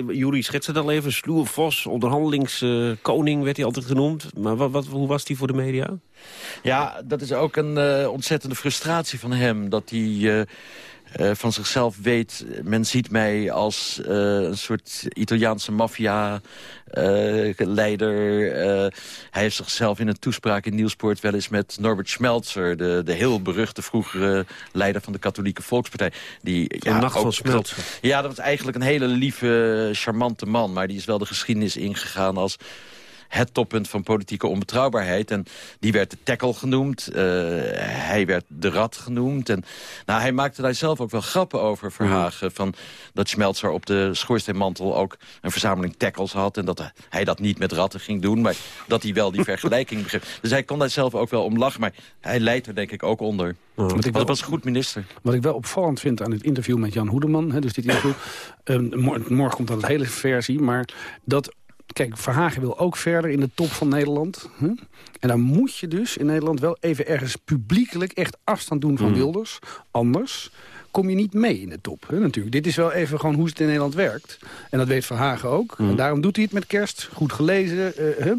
Jury schetste het al even. Sluwe Vos, onderhandelingskoning werd hij altijd genoemd. Maar wat, wat, hoe was die voor de media? Ja, dat is ook een eh, ontzettende frustratie van hem. Dat hij eh, van zichzelf weet... men ziet mij als eh, een soort Italiaanse maffia-leider. Eh, hij heeft zichzelf in een toespraak in Nieuwsport... wel eens met Norbert Schmelzer... de, de heel beruchte vroegere leider van de katholieke volkspartij. Die, Van Nacht van Schmelzer. Ja, dat was eigenlijk een hele lieve, charmante man. Maar die is wel de geschiedenis ingegaan als het toppunt van politieke onbetrouwbaarheid. En die werd de tackle genoemd. eh, hij werd de rat genoemd. En nou, hij maakte daar zelf ook wel grappen over, Verhagen. Van dat Schmelzer op de schoorsteenmantel ook een verzameling tackles had. En dat hij dat niet met ratten ging doen. Maar dat hij wel die vergelijking begreep. Dus hij kon daar zelf ook wel om lachen. Maar hij leidt er denk ik ook onder. Wat ik wel- was een goed minister. Wat ik wel opvallend vind aan het interview met Jan Hoedeman... Hè, dus dit interview, ehm, mor- morgen komt dan het hele versie... maar dat... Kijk, Verhagen wil ook verder in de top van Nederland. En dan moet je dus in Nederland wel even ergens publiekelijk... echt afstand doen van Wilders. Anders kom je niet mee in de top. Hè, natuurlijk. Dit is wel even gewoon hoe het in Nederland werkt. En dat weet Verhagen ook. En daarom doet hij het met kerst. Goed gelezen. eh, hè.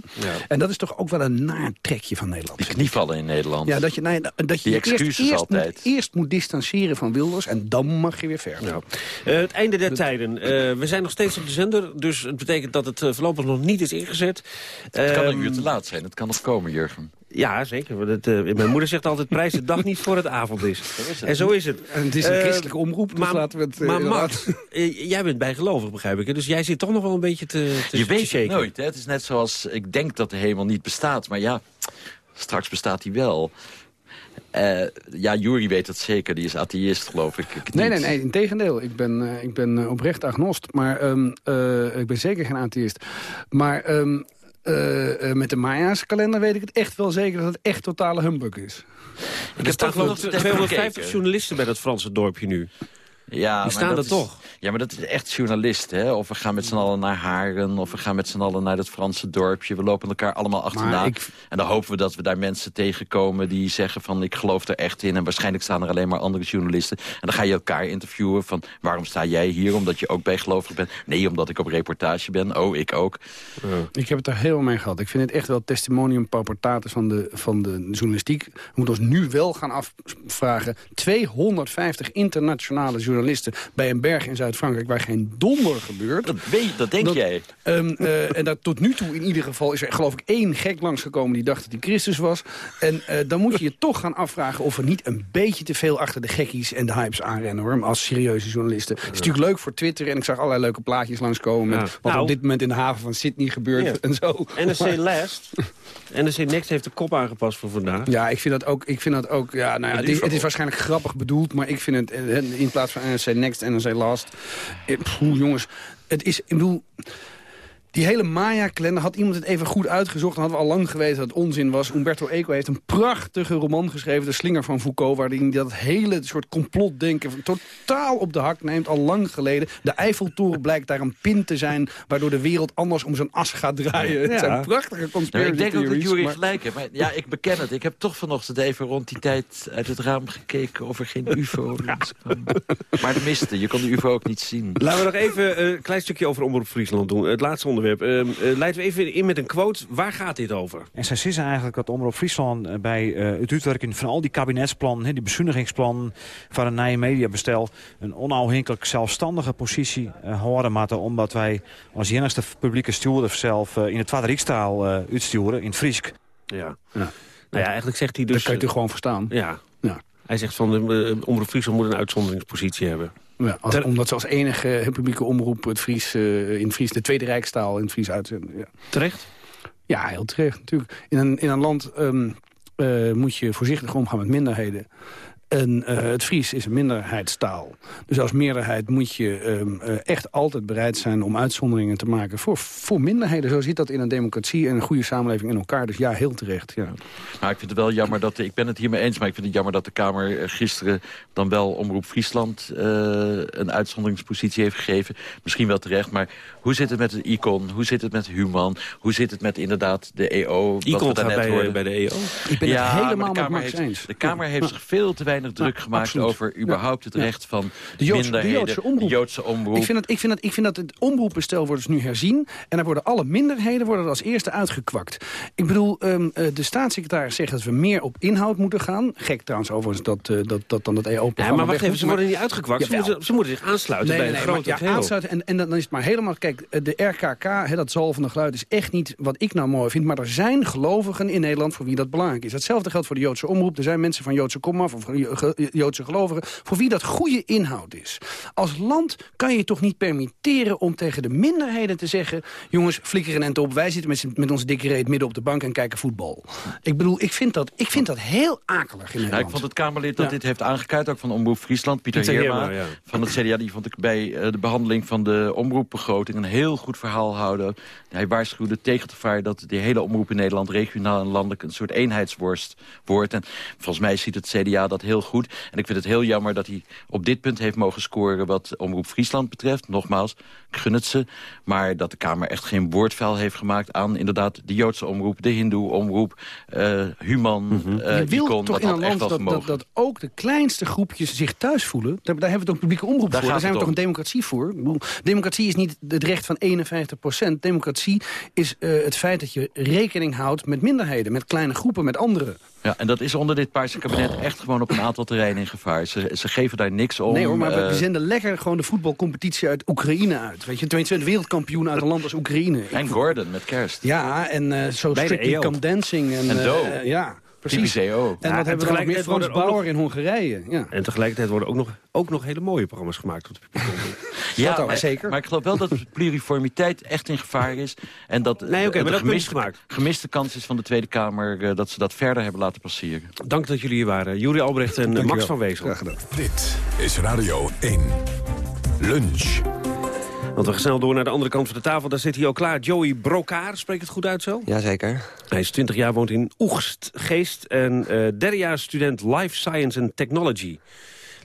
En dat is toch ook wel een naar trekje van Nederland. Die knievallen in Nederland. Ja, dat je, nee, dat je Die je eerst, excuses eerst, altijd. Moet, eerst moet distancieren van Wilders en dan mag je weer verder. Eh, het einde der tijden. Eh, we zijn nog steeds op de zender, dus het betekent dat het eh, voorlopig nog niet is ingezet. Het kan een Ehm, uur te laat zijn. Het kan nog komen, Jurgen. Ja, zeker. want Het, eh, mijn moeder zegt altijd, prijs de dag niet voor het avond is. En zo is het. En het is een Eh, christelijke omroep, dus maar, laten we het... eh, maar Max, jij bent bijgelovig, begrijp ik. hè? Dus jij zit toch nog wel een beetje te, te Je te weet het nooit. Hè? Het is net zoals ik denk dat de hemel niet bestaat. Maar ja, straks bestaat hij wel. Eh, ja, Jury weet het zeker. Die is atheïst, geloof ik. ik Nee, nee, niet. nee, in tegendeel. Ik ben, eh, ik ben oprecht agnost, maar ehm, eh, ik ben zeker geen atheïst. Maar ehm, eh, eh, met de Maya's kalender weet ik het echt wel zeker dat het echt totale humbug is. Ik heb staan geloof ik 250 journalisten bij dat Franse dorpje nu. Ja, Die staan dat er is- toch. Ja, maar dat is echt journalist, hè? Of we gaan met z'n allen naar Haren... of we gaan met z'n allen naar dat Franse dorpje. We lopen elkaar allemaal achterna. Ik- En dan hopen we dat we daar mensen tegenkomen... die zeggen van, ik geloof er echt in. En waarschijnlijk staan er alleen maar andere journalisten. En dan ga je elkaar interviewen van... waarom sta jij hier? Omdat je ook bijgelovig bent? Nee, omdat ik op reportage ben. Oh, ik ook. Ik heb het er heel mee gehad. Ik vind het echt wel testimonium paupertatis van de, van de journalistiek. We moeten ons nu wel gaan afvragen. 250 internationale journalisten bij een berg in Zuid-Frankrijk... waar geen donder gebeurt. Dat, weet, dat denk Dat- jij. Ehm, eh, en dat tot nu toe in ieder geval is er geloof ik één gek langsgekomen... die dacht dat hij Christus was. En eh, dan moet je je toch gaan afvragen of we niet een beetje te veel... achter de gekkies en de hypes aanrennen, hoor. Als serieuze journalisten. Het is natuurlijk leuk voor Twitter. En ik zag allerlei leuke plaatjes langskomen... met Ja. wat Nou. op dit moment in de haven van Sydney gebeurt Ja. en zo. NRC Last. NRC Next heeft de kop aangepast voor vandaag. Ja, ik vind dat ook. Ik vind dat ook ja, nou ja, het, is, het is waarschijnlijk grappig bedoeld, maar ik vind het eh, in plaats van NRC Next en NRC Last. eh, jongens, het is. Ik bedoel. Die hele Maya-kalender had iemand het even goed uitgezocht. Dan hadden we al lang geweten dat het onzin was. Umberto Eco heeft een prachtige roman geschreven. De Slinger van Foucault. Waarin hij dat hele soort complotdenken totaal op de hak neemt. Al lang geleden. De Eiffeltoren blijkt daar een pin te zijn. Waardoor de wereld anders om zijn as gaat draaien. Het Ja. zijn prachtige Nou, conspiracy ik denk ook dat Jury maar- gelijk heeft. Maar ja, ik beken het. Ik heb toch vanochtend even rond die tijd uit het raam gekeken... of er geen ufo. Maar de miste. Je kon de ufo ook niet zien. Laten we nog even een klein stukje over Omroep Friesland doen. Het laatste onderwerp. Leiden we even in met een quote. Waar gaat dit over? En zij zeggen eigenlijk dat Omroep Friesland eh, bij eh, het uitwerken van al die kabinetsplannen, hè, die bezuinigingsplannen van een nieuwe mediabestel, een onafhankelijk zelfstandige positie houden moeten, omdat wij als enigste publieke stuurder zelf eh, in het Tweede Rijkstaal eh uitsturen, in het Friesk. Ja. Nou ja, eigenlijk zegt hij dus... Dat kan je toch gewoon verstaan? Ja. Ja. Hij zegt van de uh, Omroep Friesland moet een uitzonderingspositie hebben. Ja, als, omdat ze als enige publieke omroep het Fries, eh, in Fries, de Tweede Rijkstaal in het Fries uitzenden. Ja. Terecht? Ja, heel terecht natuurlijk. In een, in een land ehm, eh, moet je voorzichtig omgaan met minderheden. En eh, het Fries is een minderheidstaal. Dus als meerderheid moet je ehm, eh, echt altijd bereid zijn om uitzonderingen te maken voor, voor minderheden. Zo zit dat in een democratie en een goede samenleving in elkaar. Dus ja, heel terecht. Ja. Maar ik vind het wel jammer dat, ik ben het hiermee eens, maar ik vind het jammer dat de Kamer eh, gisteren dan wel Omroep Friesland eh, een uitzonderingspositie heeft gegeven. Misschien wel terecht, maar hoe zit het met het ICON? Hoe zit het met Human? Hoe zit het met inderdaad de EO? wat we ICON gaat daarnet bij, hoorden? bij de EO. Ik ben ja, het helemaal de met Kamer Max heeft, eens. De Kamer heeft zich veel te weinig druk gemaakt absoluut. over überhaupt het recht van De Joodse, de minderheden. Joodse omroep. de Joodse omroep. Ik vind, dat, ik, vind dat, ik vind dat het omroepenstel wordt dus nu herzien. En daar worden alle minderheden worden als eerste uitgekwakt. Ik bedoel, ehm, eh, de staatssecretaris zegt dat we meer op inhoud moeten gaan. Gek trouwens overigens dat, eh, dat, dat dan het EO-programma Ja, maar wacht even, ze worden niet uitgekwakt. Ze moeten, ze moeten zich aansluiten Nee, bij nee, een nee, grote maar ja, aansluiten. En, en dan is het maar helemaal... Kijk, eh, de RKK, hè, dat zalvende geluid, is echt niet wat ik nou mooi vind. Maar er zijn gelovigen in Nederland voor wie dat belangrijk is. Hetzelfde geldt voor de Joodse omroep. Er zijn mensen van Joodse komaf of Joodse gelovigen... voor wie dat goede inhoud is. Als land kan je toch niet permitteren om tegen de minderheden te zeggen... jongens, flikker een end op. Wij zitten met, met onze dikke reet midden op de bank en kijken voetbal. Ik bedoel, ik vind dat, ik vind dat heel akelig in Ja, Nederland. ik vond het Kamerlid dat Ja. dit heeft aangekaart, ook van Omroep Friesland, Pieter, Pieter Heerma, Heerma, ja. van het CDA. Die vond ik bij eh, de behandeling van de omroepbegroting een heel goed verhaal houden. Hij waarschuwde tegen het gevaar dat die hele omroep in Nederland regionaal en landelijk een soort eenheidsworst wordt. En volgens mij ziet het CDA dat heel goed. En ik vind het heel jammer dat hij op dit punt heeft mogen scoren wat Omroep Friesland betreft. Nogmaals, ik gun het ze. Maar dat de Kamer echt geen woordvuil heeft gemaakt aan inderdaad de Joodse omroep, de Hindoe omroep, eh, Human, je wil Icon. toch Dat in een land dat, dat, gemogen. dat ook de kleinste groepjes zich thuis voelen. Daar, daar hebben we toch een publieke omroep Daar voor. Daar zijn we toch een democratie voor. Democratie is niet het recht van 51 procent. Democratie is eh, het feit dat je rekening houdt met minderheden. Met kleine groepen, met anderen. Ja, en dat is onder dit paarse kabinet echt gewoon op een aantal terreinen in gevaar. Ze, ze geven daar niks om. nee hoor, maar we, eh, we zenden lekker gewoon de voetbalcompetitie uit Oekraïne uit. Weet je, tenminste, het wereldkampioen uit een land als Oekraïne. En Gordon met kerst. ja, en eh zo Strictly. Come Dancing. En, En eh, Doe. ja, precies. En Ja, en hebben we nog meer? tegelijkertijd Frans Bauer in Hongarije. Ja. En tegelijkertijd worden ook nog, ook nog hele mooie programma's gemaakt op de publieke omroep. Ja, Dat maar, zeker. maar ik geloof wel dat pluriformiteit echt in gevaar is. En dat Nee, maar dat is gemiste, gemiste kans is van de Tweede Kamer... eh, dat ze dat verder hebben laten passeren. Dank dat jullie hier waren. Juri Albrecht en Max van Wezel. Graag gedaan. Dit is Radio 1. Lunch. Want we gaan snel door naar de andere kant van de tafel. Daar zit hij al klaar. Joey Brokaar, spreekt het goed uit zo? Jazeker. Hij is 20 jaar, woont in Oegst, Geest. En eh derdejaars student Life Science and Technology.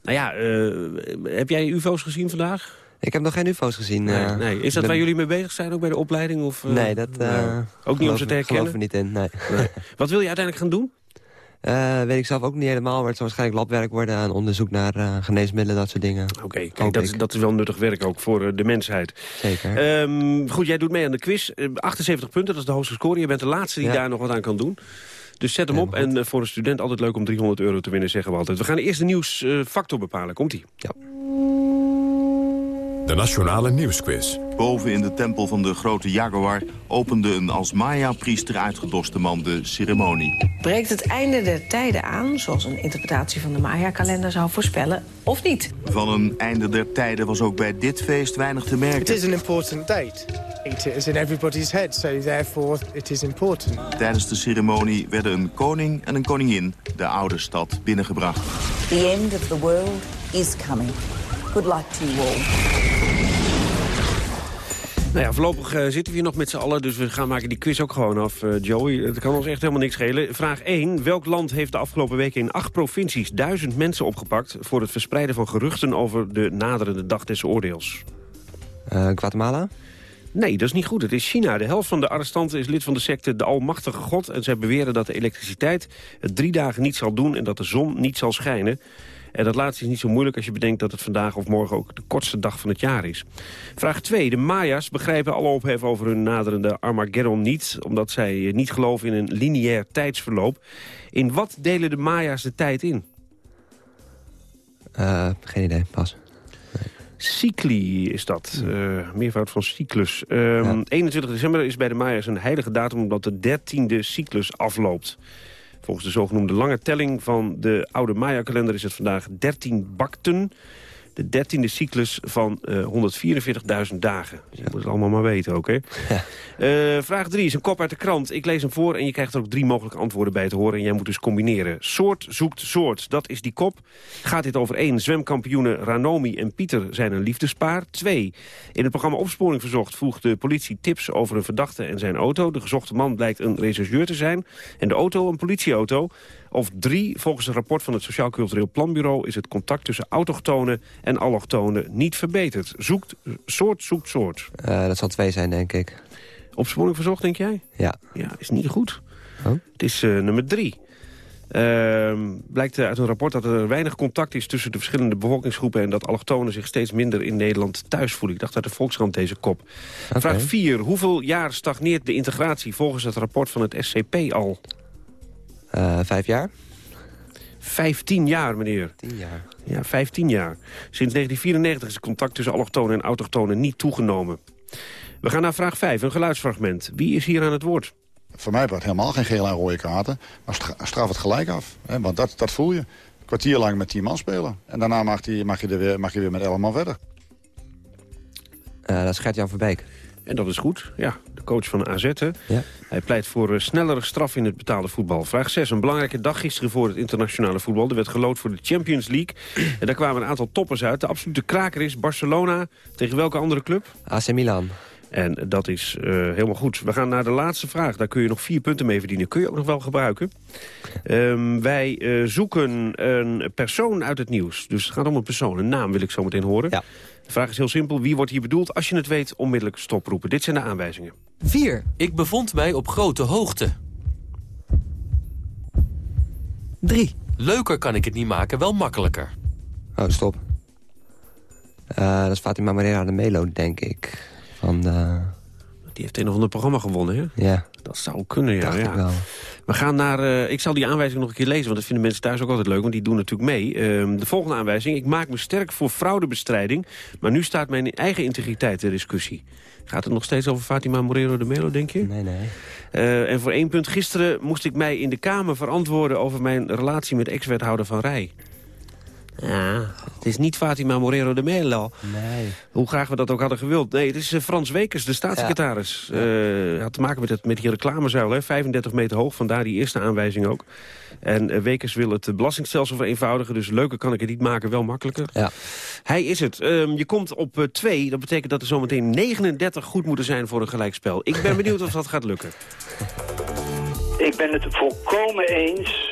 Nou ja, eh, heb jij ufo's gezien vandaag? Ik heb nog geen ufo's gezien. Nee, eh. nee. Is dat waar jullie mee bezig zijn, ook bij de opleiding? Of, Nee, dat... nee. Ook niet om ze te herkennen? geloof er niet in, nee. Wat wil je uiteindelijk gaan doen? Eh, weet ik zelf ook niet helemaal, maar het zal waarschijnlijk labwerk worden... aan onderzoek naar eh, geneesmiddelen, dat soort dingen. Oké, kijk, dat, is- dat is wel nuttig werk ook voor eh, de mensheid. Zeker. Ehm, goed, jij doet mee aan de quiz. Eh, 78 punten, dat is de hoogste score. Je bent de laatste die Ja. daar nog wat aan kan doen. Dus zet hem op. En voor een student altijd leuk om 300 euro te winnen, zeggen we altijd. We gaan eerst de nieuwsfactor bepalen. Komt-ie. Ja. De Nationale Nieuwsquiz. Boven in de tempel van de grote Jaguar opende een als Maya-priester uitgedoste man de ceremonie. Breekt het einde der tijden aan, zoals een interpretatie van de Maya-kalender zou voorspellen, of niet? Van een einde der tijden was ook bij dit feest weinig te It merken. is an important date. It is in everybody's head, so therefore it is important. Tijdens de ceremonie werden een koning en een koningin de oude stad binnengebracht. The end of the world is coming. Good luck to you all. Nou ja, voorlopig eh, zitten we hier nog met z'n allen, dus we gaan maken die quiz ook gewoon af, eh, Joey. Het kan ons echt helemaal niks schelen. Vraag 1. Welk land heeft de afgelopen weken in acht provincies duizend mensen opgepakt... voor het verspreiden van geruchten over de naderende dag des oordeels? Eh, Guatemala? Nee, dat is niet goed. Het is China. De helft van de arrestanten is lid van de secte De Almachtige God... en zij beweren dat de elektriciteit het drie dagen niet zal doen... en dat de zon niet zal schijnen. En dat laatste is niet zo moeilijk als je bedenkt dat het vandaag of morgen ook de kortste dag van het jaar is. Vraag 2. De Maya's begrijpen alle ophef over hun naderende Armageddon niet... omdat zij eh, niet geloven in een lineair tijdsverloop. In wat delen de Maya's de tijd in? Eh, geen idee, pas. Cycli is dat. eh, meervoud van cyclus. Ehm, 21 december is bij de Maya's een heilige datum... omdat de dertiende cyclus afloopt. Volgens de zogenoemde lange telling van de oude Maya-kalender... is het vandaag 13 bakten. De dertiende cyclus van eh 144.000 dagen. Dus je moet het allemaal maar weten ook, hè? Eh, vraag 3 is een kop uit de krant. Ik lees hem voor en je krijgt er ook drie mogelijke antwoorden bij te horen. En jij moet dus combineren. Soort zoekt soort, dat is die kop. Gaat dit over één? Zwemkampioenen Ranomi en Pieter zijn een liefdespaar. Twee. In het programma Opsporing Verzocht vroeg de politie tips over een verdachte en zijn auto. De gezochte man blijkt een rechercheur te zijn. En de auto een politieauto. Of drie, volgens een rapport van het Sociaal Cultureel Planbureau... is het contact tussen autochtonen en allochtonen niet verbeterd. Zoekt soort, zoekt soort. Eh, dat zal twee zijn, denk ik. Opsporing verzocht, denk jij? Ja. Ja, is niet goed. Oh? Het is eh, nummer drie. Ehm, blijkt uit een rapport dat er weinig contact is tussen de verschillende bevolkingsgroepen... en dat allochtonen zich steeds minder in Nederland thuis voelen. Ik dacht uit de Volkskrant deze kop. Vraag 4. Hoeveel jaar stagneert de integratie volgens het rapport van het SCP al? Eh, vijf jaar? 15 jaar, meneer. 10 jaar. Ja, 15 jaar. Sinds 1994 is het contact tussen allochtonen en autochtonen niet toegenomen. We gaan naar vraag 5, een geluidsfragment. Wie is hier aan het woord? Voor mij wordt helemaal geen gele en rode kaarten. Maar stra- straf het gelijk af. Hè? Want dat, dat voel je. Een kwartier lang met 10 man spelen. En daarna mag, die, mag, je, er weer, mag je weer met 11 man verder. Eh, dat is Gert-Jan Verbeek. En dat is goed, ja. De coach van AZ, hè? Hij pleit voor eh, snellere straf in het betaalde voetbal. Vraag 6. Een belangrijke dag gisteren voor het internationale voetbal. Er werd gelood voor de Champions League. En daar kwamen een aantal toppers uit. De absolute kraker is Barcelona. Tegen welke andere club? AC Milan. En dat is eh, helemaal goed. We gaan naar de laatste vraag. Daar kun je nog vier punten mee verdienen. Kun je ook nog wel gebruiken. Ehm, wij eh, zoeken een persoon uit het nieuws. Dus het gaat om een persoon. Een naam wil ik zo meteen horen. De vraag is heel simpel. Wie wordt hier bedoeld? Als je het weet, onmiddellijk stoproepen. Dit zijn de aanwijzingen. 4. Ik bevond mij op grote hoogte. 3. Leuker kan ik het niet maken, wel makkelijker. Oh, stop. Eh, dat is Fatima Marera de Melo, denk ik. Van de... Die heeft een of ander programma gewonnen, hè? Ja. Dat zou kunnen, ja. We gaan naar... eh, ik zal die aanwijzing nog een keer lezen, want dat vinden mensen thuis ook altijd leuk, want die doen natuurlijk mee. Ehm, de volgende aanwijzing. Ik maak me sterk voor fraudebestrijding, maar nu staat mijn eigen integriteit ter discussie. Gaat het nog steeds over Fatima Moreno de Melo, denk je? Nee, nee. Eh, en voor één punt, gisteren moest ik mij in de Kamer verantwoorden over mijn relatie met ex-wethouder Van Rij. Ja, het is niet Fatima Moreno de Melo. Nee. Hoe graag we dat ook hadden gewild. Nee, het is eh, Frans Wekers, de staatssecretaris. Eh, had te maken met, het, met die reclamezuil, hè, 35 meter hoog. Vandaar die eerste aanwijzing ook. En eh, Wekers wil het belastingstelsel vereenvoudigen. Dus leuker kan ik het niet maken, wel makkelijker. Ja. Hij is het. Ehm, je komt op 2. dat betekent dat er zometeen 39 goed moeten zijn voor een gelijkspel. Ik ben benieuwd of dat gaat lukken. Ik ben het volkomen eens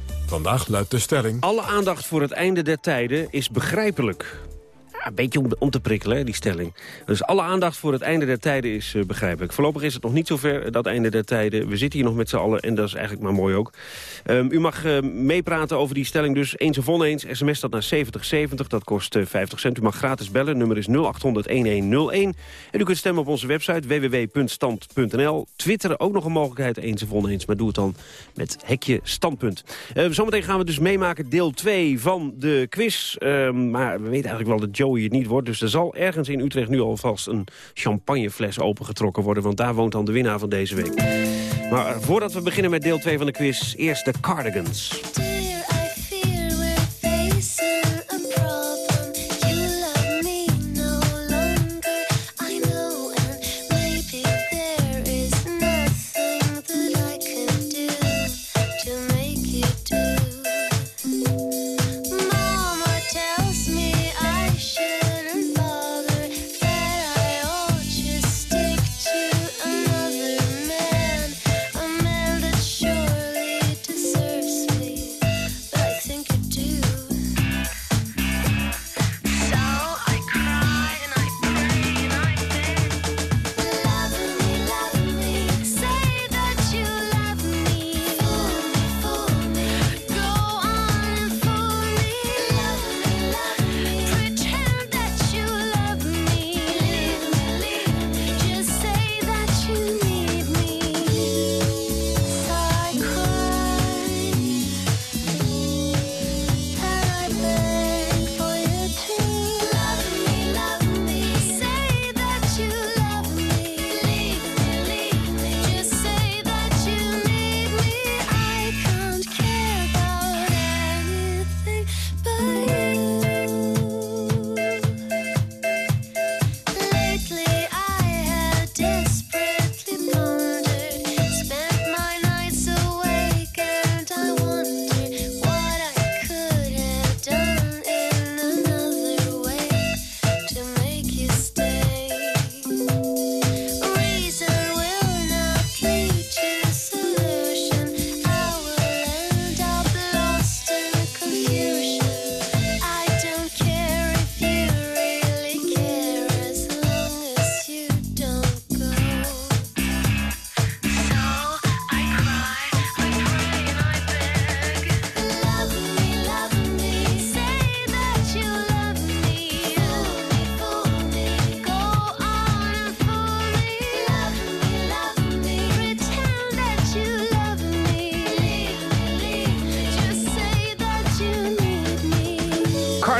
Vandaag luidt de stelling... Alle aandacht voor het einde der tijden is begrijpelijk. Een beetje om, om te prikkelen, hè, die stelling. Dus alle aandacht voor het einde der tijden is eh, begrijpelijk. Voorlopig is het nog niet zover, dat einde der tijden. We zitten hier nog met z'n allen en dat is eigenlijk maar mooi ook. Ehm, u mag eh, meepraten over die stelling dus. Eens of oneens, sms dat naar 7070, dat kost eh, 50 cent. U mag gratis bellen, nummer is 0800-1101. En u kunt stemmen op onze website www.stand.nl. Twitteren ook nog een mogelijkheid, eens of oneens. Maar doe het dan met hekje standpunt. Eh, zometeen gaan we dus meemaken deel 2 van de quiz. Ehm, maar we weten eigenlijk wel dat Het niet wordt. Dus er zal ergens in Utrecht nu alvast een champagnefles opengetrokken worden. Want daar woont dan de winnaar van deze week. Maar voordat we beginnen met deel 2 van de quiz, eerst de Cardigans.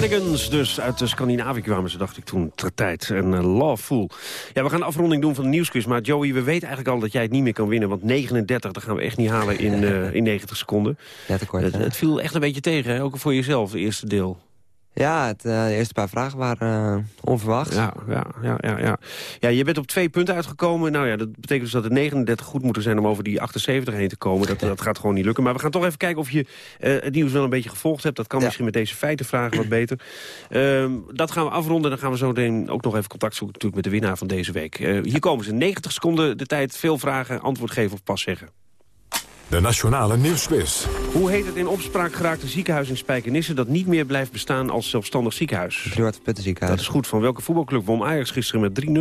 Cardigans, dus uit de Scandinavië kwamen ze, dacht ik toen, ter tijd. En uh, Loveful. Ja, we gaan de afronding doen van de nieuwsquiz. Maar Joey, we weten eigenlijk al dat jij het niet meer kan winnen. Want 39, dat gaan we echt niet halen in, uh, in 90 seconden. Ja, te kort, het, het, viel echt een beetje tegen, hè? ook voor jezelf, het eerste deel. Ja, het, uh, de eerste paar vragen waren uh, onverwacht. Ja, ja, ja, ja, ja. ja, je bent op twee punten uitgekomen. Nou ja, dat betekent dus dat er 39 goed moeten zijn om over die 78 heen te komen. Dat, dat gaat gewoon niet lukken. Maar we gaan toch even kijken of je uh, het nieuws wel een beetje gevolgd hebt. Dat kan ja. misschien met deze feitenvragen wat beter. Uh, dat gaan we afronden. Dan gaan we zo meteen ook nog even contact zoeken natuurlijk met de winnaar van deze week. hier komen ze. 90 seconden de tijd. Veel vragen, antwoord geven of pas zeggen. De Nationale Nieuwsquiz. Hoe heet het in opspraak geraakte ziekenhuis in Spijkenisse... dat niet meer blijft bestaan als zelfstandig ziekenhuis? Eduard Puttenziekenhuis. Dat is goed. Van welke voetbalclub won Ajax gisteren met 3-0?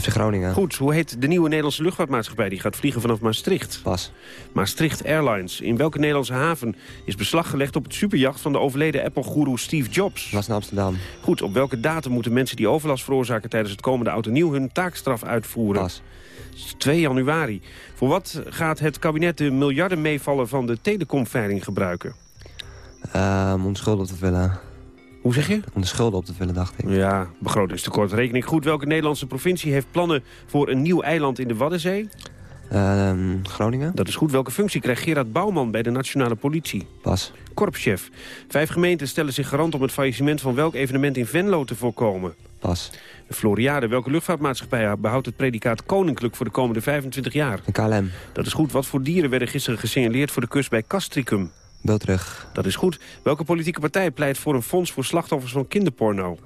FC Groningen. Goed. Hoe heet de nieuwe Nederlandse luchtvaartmaatschappij... die gaat vliegen vanaf Maastricht? Pas. Maastricht Airlines. In welke Nederlandse haven is beslag gelegd op het superjacht... van de overleden Apple-goeroe Steve Jobs? Was in Amsterdam. Goed. Op welke datum moeten mensen die overlast veroorzaken... tijdens het komende auto nieuw hun taakstraf uitvoeren? Pas. 2 januari. Voor wat gaat het kabinet de miljarden meevallen van de telecomveiling gebruiken? Uh, om de schulden op te vullen. Hoe zeg je? Om de schulden op te vullen, dacht ik. Ja, begrotingstekort. Rekening goed. Welke Nederlandse provincie heeft plannen voor een nieuw eiland in de Waddenzee? Uh, Groningen. Dat is goed. Welke functie krijgt Gerard Bouwman bij de nationale politie? Pas. Korpschef. Vijf gemeenten stellen zich garant om het faillissement van welk evenement in Venlo te voorkomen? Pas. De Floriade. Welke luchtvaartmaatschappij behoudt het predicaat koninklijk voor de komende 25 jaar? De KLM. Dat is goed. Wat voor dieren werden gisteren gesignaleerd voor de kust bij Castricum? Bultrug. Dat is goed. Welke politieke partij pleit voor een fonds voor slachtoffers van kinderporno?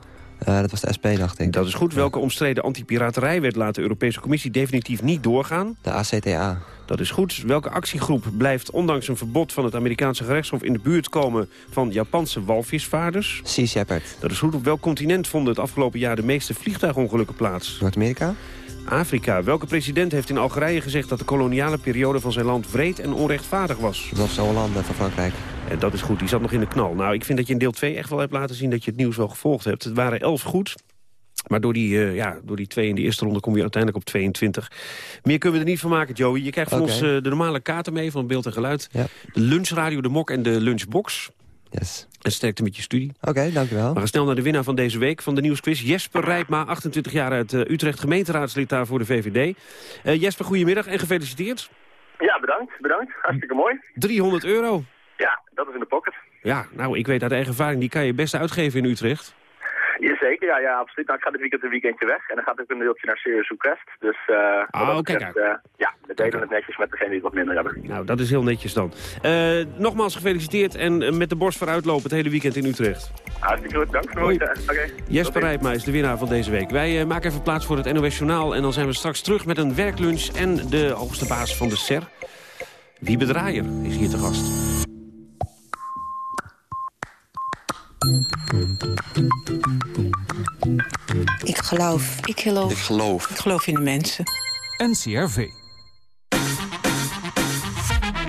Uh, dat was de SP, dacht ik. Dat is goed. Welke omstreden antipiraterijwet laat de Europese Commissie definitief niet doorgaan? De ACTA. Dat is goed. Welke actiegroep blijft ondanks een verbod van het Amerikaanse gerechtshof... in de buurt komen van Japanse walvisvaarders? Sea Shepherd. Dat is goed. Op welk continent vonden het afgelopen jaar de meeste vliegtuigongelukken plaats? Noord-Amerika. Afrika. Welke president heeft in Algerije gezegd dat de koloniale periode van zijn land wreed en onrechtvaardig was? Dat was Hollande van Frankrijk. En dat is goed, die zat nog in de knal. Nou, ik vind dat je in deel 2 echt wel hebt laten zien dat je het nieuws wel gevolgd hebt. Het waren 11 goed. Maar door die, uh, ja, door die twee in de eerste ronde kom je uiteindelijk op 22. Meer kunnen we er niet van maken, Joey. Je krijgt van okay. ons uh, de normale kaarten mee van beeld en geluid. Ja. De lunchradio, de mok en de lunchbox. Yes. En sterkte met je studie. Oké, okay, dankjewel. We gaan snel naar de winnaar van deze week van de nieuwsquiz. Jesper Rijpma, 28 jaar uit uh, Utrecht, gemeenteraadslid daar voor de VVD. Uh, Jesper, goedemiddag en gefeliciteerd. Ja, bedankt, bedankt. Hartstikke mooi. 300 euro. Ja, dat is in de pocket. Ja, nou, ik weet uit eigen ervaring, die kan je best uitgeven in Utrecht. Jazeker, ja, ja, absoluut. Nou, ik ga dit weekend een weekendje weg en dan gaat ook een deeltje naar Serious Request. Dus uh, oh, kijk uit. Uh, ja, we delen het netjes met degene die het wat minder hebben. Nou, dat is heel netjes dan. Uh, nogmaals gefeliciteerd en met de borst vooruitlopen het hele weekend in Utrecht. Hartstikke goed, dank voor het okay. Jesper Rijpma is de winnaar van deze week. Wij maken even plaats voor het NOS Journaal en dan zijn we straks terug met een werklunch en de hoogste baas van de SER. Wiebe Draaier is hier te gast. Ik geloof. Ik geloof. Ik geloof. Ik geloof in de mensen. NCRV.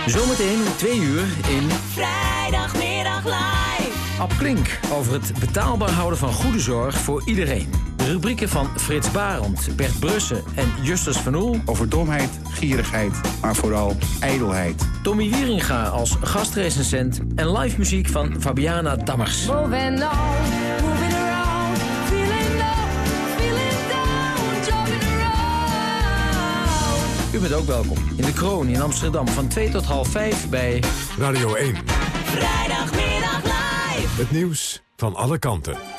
Zometeen twee uur in... Vrijdagmiddag live. Ab Klink over het betaalbaar houden van goede zorg voor iedereen. Rubrieken van Frits Barend, Bert Brussen en Justus van Oel... Over domheid, gierigheid, maar vooral ijdelheid. Tommy Wieringa als gastrecensent en live muziek van Fabiana Dammers. Moving on, moving around, feeling low, feeling down, jumping around. U bent ook welkom in de Kroon in Amsterdam van 2 tot half 5 bij... Radio 1. Vrijdagmiddag live. Het nieuws van alle kanten.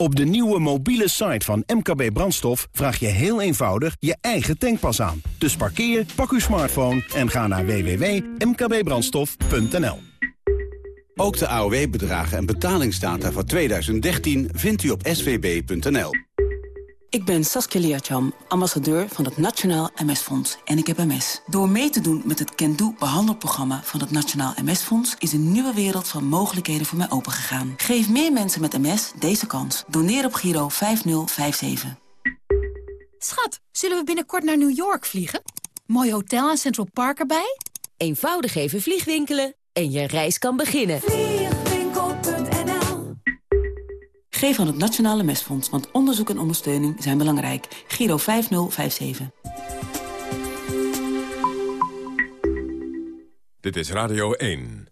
Op de nieuwe mobiele site van MKB Brandstof vraag je heel eenvoudig je eigen tankpas aan. Dus parkeer, pak uw smartphone en ga naar www.mkbbrandstof.nl. Ook de AOW-bedragen en betalingsdata voor 2013 vindt u op svb.nl. Ik ben Saskia Liacham, ambassadeur van het Nationaal MS-fonds en ik heb MS. Door mee te doen met het Can behandelprogramma van het Nationaal MS-fonds... is een nieuwe wereld van mogelijkheden voor mij opengegaan. Geef meer mensen met MS deze kans. Doneer op Giro 5057. Schat, zullen we binnenkort naar New York vliegen? Mooi hotel en Central Park erbij? Eenvoudig even vliegwinkelen en je reis kan beginnen. Geef aan het Nationale MS-fonds, want onderzoek en ondersteuning zijn belangrijk. Giro 5057. Dit is Radio 1.